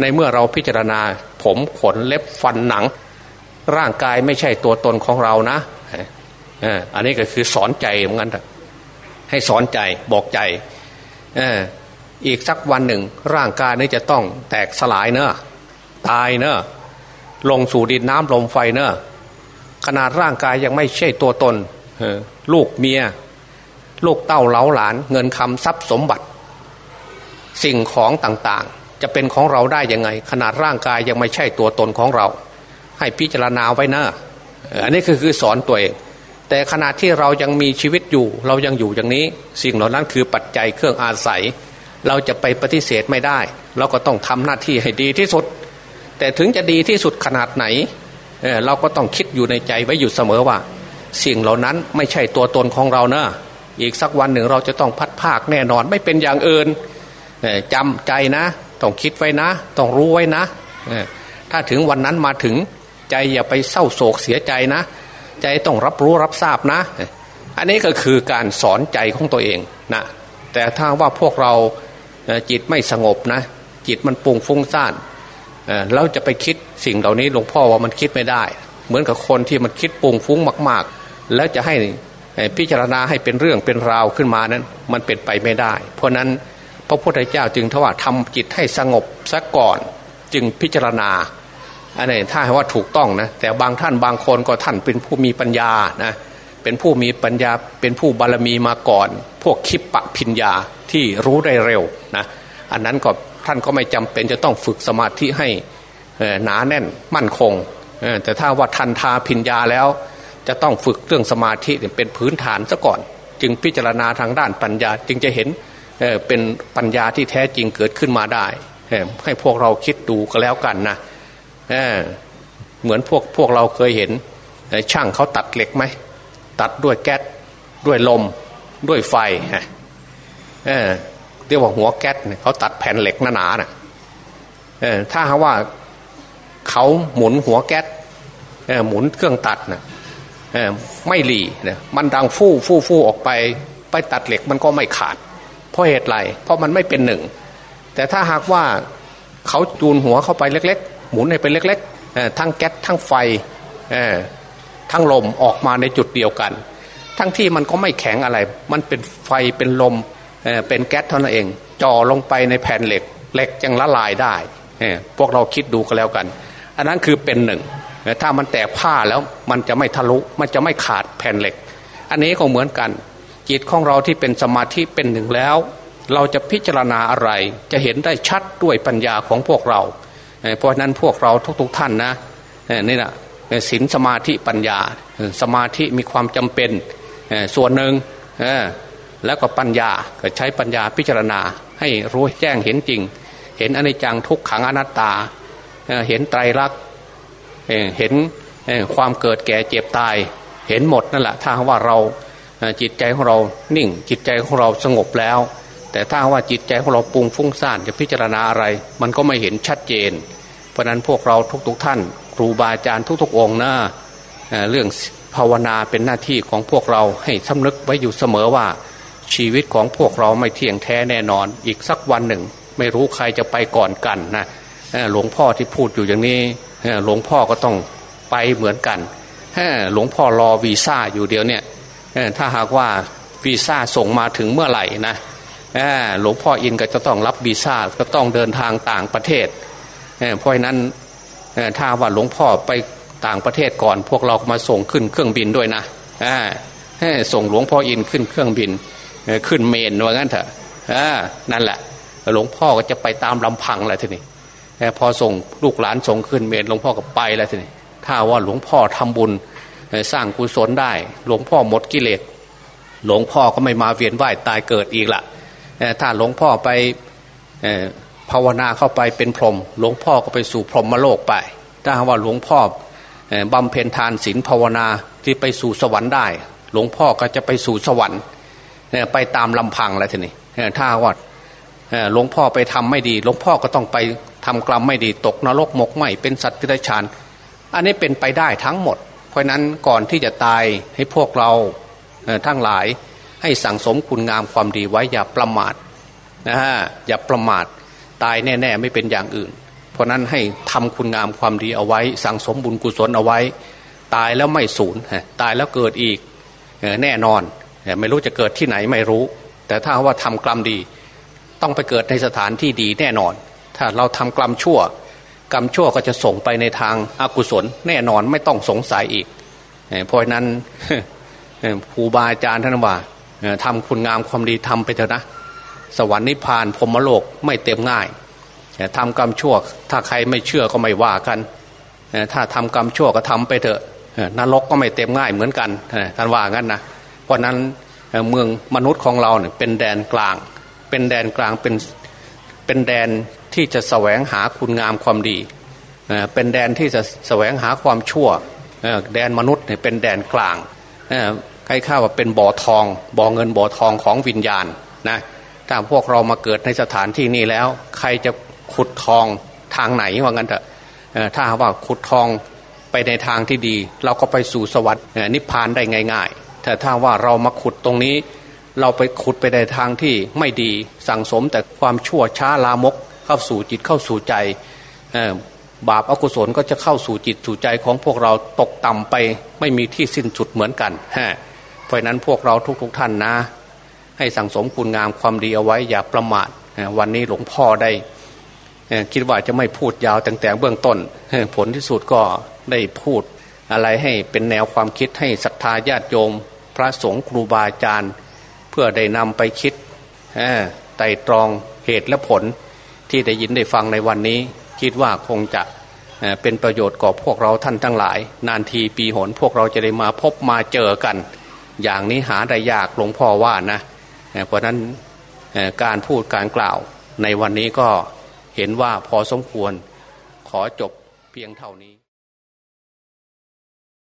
ในเมื่อเราพิจารณาผมขนเล็บฟันหนัง ร่างกายไม่ใช่ตัวตนของเรานะอันนี้ก็คือสอนใจเหมือนกันให้สอนใจบอกใจออีกสักวันหนึ่ง ร่างกายนี้จะต้องแตกสลายเนอะตายเนอะลงสู่ดินน้ำลมไฟเนอะ ขนาดร่างกายยังไม่ใช่ตัวตนลูกเมีย ลูกเต้าเล้าหลาน เงินคำทรัพย์สมบัติ สิ่งของต่างๆ จะเป็นของเราได้ยังไง ขนาดร่างกายยังไม่ใช่ตัวตนของเรา ให้พิจารณาไว้นะอันนี้คือคือสอนตัวเอง แต่ขณะที่เรายังมีชีวิตอยู่ เรายังอยู่อย่างนี้ สิ่งเหล่านั้นคือปัจจัยเครื่องอาศัย เราจะไปปฏิเสธไม่ได้ เราก็ต้องทำหน้าที่ให้ดีที่สุด แต่ถึงจะดีที่สุดขนาดไหน เราก็ต้องคิดอยู่ในใจไว้อยู่เสมอว่า สิ่งเหล่านั้นไม่ใช่ตัวตนของเราเนะอีกสักวันหนึ่งเราจะต้องพัดภาคแน่นอนไม่เป็นอย่างอื่นจำใจนะ ต้องคิดไว้นะ ต้องรู้ไว้นะถ้าถึงวันนั้นมาถึงใจอย่าไปเศร้าโศกเสียใจนะ ใจต้องรับรู้รับทราบนะ อันนี้ก็คือการสอนใจของตัวเองนะแต่ถ้าว่าพวกเราจิตไม่สงบนะ จิตมันปุงฟุ้งซ่าน เราจะไปคิดสิ่งเหล่านี้หลวงพ่อว่ามันคิดไม่ได้ เหมือนกับคนที่มันคิดปุงฟุ้งมาก ๆ แล้วจะให้พิจารณาให้เป็นเรื่องเป็นราวขึ้นมานั้น มันเป็นไปไม่ได้ เพราะนั้นพระพุทธเจ้าจึงทว่าทำจิตให้สงบซะก่อนจึงพิจารณาอันนี้ถ้าว่าถูกต้องนะแต่บางท่านบางคนก็ท่านเป็นผู้มีปัญญานะเป็นผู้มีปัญญาเป็นผู้บารมีมาก่อน พวกคิปปะพิญญาที่รู้ได้เร็วนะอันนั้นก็ ท่านก็ไม่จำเป็นจะต้องฝึกสมาธิให้หนาแน่นมั่นคง แต่ถ้าว่าทันทาพิญญาแล้ว จะต้องฝึกเรื่องสมาธิเป็นพื้นฐานซะก่อน จึงพิจารณาทางด้านปัญญาจึงจะเห็นเป็นปัญญาที่แท้จริงเกิดขึ้นมาได้ ให้พวกเราคิดดูก็แล้วกันนะเเหมือนพวกพวกเราเคยเห็นช่างเขาตัดเหล็กไหมตัดด้วยแก๊สด้วยลมด้วยไฟ เรียกว่าหัวแก๊สเขาตัดแผ่นเหล็กหนาๆนะเออถ้าหาว่าเขาหมุนหัวแก๊สหมุนเครื่องตัดนะไม่หลีนะมันดังฟู่ฟู่ฟู่ออกไป ไปตัดเหล็กมันก็ไม่ขาด เพราะเหตุไรเพราะมันไม่เป็นหนึ่ง แต่ถ้าหากว่าเขาจูนหัวเข้าไปเล็ก ๆ หมุนให้เป็นเล็กๆทั้งแก๊สทั้งไฟทั้งลมออกมาในจุดเดียวกัน ทั้งที่มันก็ไม่แข็งอะไร มันเป็นไฟเป็นลม เป็นแก๊สเท่านั้นเอง จ่อลงไปในแผ่นเหล็ก เหล็กยังละลายได้ พวกเราคิดดูก็แล้วกัน อันนั้นคือเป็นหนึ่ง ถ้ามันแตกผ้าแล้วมันจะไม่ทะลุ มันจะไม่ขาดแผ่นเหล็ก อันนี้ก็เหมือนกัน จิตของเราที่เป็นสมาธิเป็นหนึ่งแล้ว เราจะพิจารณาอะไร จะเห็นได้ชัดด้วยปัญญาของพวกเรา เพราะนั้นพวกเราทุกๆทท่านนะนี่แหละศีลสมาธิปัญญา สมาธิมีความจำเป็นส่วนหนึ่ง แล้วก็ปัญญาก็ใช้ปัญญาพิจารณา ให้รู้แจ้งเห็นจริง เห็นอนิจจังทุกขังอนัตตา เห็นไตรลักษณ์เห็นความเกิดแก่เจ็บตาย เห็นหมดนั่นแหละถ้าว่าเราจิตใจของเรานิ่ง จิตใจของเราสงบแล้ว แต่ถ้าว่าจิตใจของเราปุงฟุ้งซ่านจะพิจารณาอะไร มันก็ไม่เห็นชัดเจน เพราะนั้นพวกเราทุกๆทท่าน ครูบาอาจารย์ทุกๆองค์นะเรื่องภาวนาเป็นหน้าที่ของพวกเราให้สำนึกไว้อยู่เสมอว่า ชีวิตของพวกเราไม่เที่ยงแท้แน่นอน อีกสักวันหนึ่ง ไม่รู้ใครจะไปก่อนกันนะหลวงพ่อที่พูดอยู่อย่างนี้หลวงพ่อก็ต้องไปเหมือนกันหลวงพ่อรอวีซ่าอยู่เดียวเนี่ยถ้าหากว่าวีซ่าส่งมาถึงเมื่อไหร่นะหลวงพ่ออินก็จะต้องรับวีซ่าก็ต้องเดินทางต่างประเทศเพราะนั้นถ้าว่าหลวงพ่อไปต่างประเทศก่อน พวกเรามาส่งขึ้นเครื่องบินด้วยนะส่งหลวงพ่ออินขึ้นเครื่องบิน ขึ้นเมนว่างั้นเถอะนั่นแหละหลวงพ่อก็จะไปตามลำพังแหละทีนี้พอส่งลูกหลานส่งขึ้นเมนหลวงพ่อก็ไปแล้วทีนี้ถ้าว่าหลวงพ่อทำบุญสร้างกุศลได้ หลวงพ่อหมดกิเลสหลวงพ่อก็ไม่มาเวียนว่ายตายเกิดอีกละถ้าหลวงพ่อไปภาวนาเข้าไปเป็นพรหมหลวงพ่อก็ไปสู่พรหมโลกไป ถ้าว่าหลวงพ่อบำเพ็ญทานศีลภาวนาที่ไปสู่สวรรค์ได้ หลวงพ่อก็จะไปสู่สวรรค์ ไปตามลำพังแล้วทีนี้ถ้าว่าหลวงพ่อไปทำไม่ดี หลวงพ่อก็ต้องไปทำกรรมไม่ดีตกนรกหมกไหมเป็นสัตว์ที่ไรชานอันนี้เป็นไปได้ทั้งหมด เพราะนั้นก่อนที่จะตายให้พวกเราทั้งหลายให้สั่งสมคุณงามความดีไว้อย่าประมาทนะฮะอย่าประมาทตายแน่ๆ ไม่เป็นอย่างอื่น เพราะนั้นให้ทำคุณงามความดีเอาไว้ สั่งสมบุญกุศลเอาไว้ ตายแล้วไม่สูญตายแล้วเกิดอีกแน่นอน ไม่รู้จะเกิดที่ไหนไม่รู้ แต่ถ้าว่าทำกรรมดี ต้องไปเกิดในสถานที่ดีแน่นอน ถ้าเราทำกรรมชั่ว กรรมชั่วก็จะส่งไปในทางอากุศล แน่นอนไม่ต้องสงสัยอีกเพราะนั้นครูบาอาจารย์ท่านว่าทำคุณงามความดีทำไปเถอะนะ สวรรค์นิพพานพรมโลกไม่เต็มง่ายทำกรรมชั่ว ถ้าใครไม่เชื่อก็ไม่ว่ากันถ้าทำกรรมชั่วก็ทำไปเถอะนรกก็ไม่เต็มง่ายเหมือนกันท่านว่างั้นนะ ราะนั้นเมืองมนุษย์ของเราเนี่ยเป็นแดนกลาง เป็นแดนกลางเป็นเป็นแดนที่จะแสวงหาคุณงามความดี เป็นแดนที่จะแสวงหาความชั่วแดนมนุษย์เนี่ยเป็นแดนกลางใครข้าว่าเป็นบ่อทองบ่อเงินบ่อทองของวิญญาณนะถ้าพวกเรามาเกิดในสถานที่นี้แล้ว ใครจะขุดทองทางไหนว่างั้นเถอะถ้าว่าขุดทองไปในทางที่ดี เราก็ไปสู่สวรรค์นิพพานได้ง่ายๆ แต่ถ้าว่าเรามาขุดตรงนี้ เราไปขุดไปในทางที่ไม่ดีสั่งสมแต่ความชั่วช้าลามกเข้าสู่จิตเข้าสู่ใจบาปอกุศลก็จะเข้าสู่จิตสู่ใจของพวกเราตกต่ำไป ไม่มีที่สิ้นสุดเหมือนกันฮะเพราะนั้นพวกเราทุกๆทท่านนะ ให้สั่งสมคุณงามความดีเอาไว้อย่าประมาทวันนี้หลวงพ่อได้คิดว่าจะไม่พูดยาวแต่แต่เบื้องต้น ผลที่สุดก็ได้พูดอะไรให้เป็นแนวความคิดให้ศรัทธาญาติโยม ระสงฆ์ครูบาอาจารย์ เพื่อได้นำไปคิดไต่ตรองเหตุและผลที่ได้ยินได้ฟังในวันนี้ คิดว่าคงจะเป็นประโยชน์กับพวกเราท่านทั้งหลาย นานทีปีหนพวกเราจะได้มาพบมาเจอกัน อย่างนี้หาได้ยากหลวงพ่อว่านะเพราะนั้นการพูดการกล่าวในวันนี้ก็เห็นว่าพอสมควรขอจบเพียงเท่านี้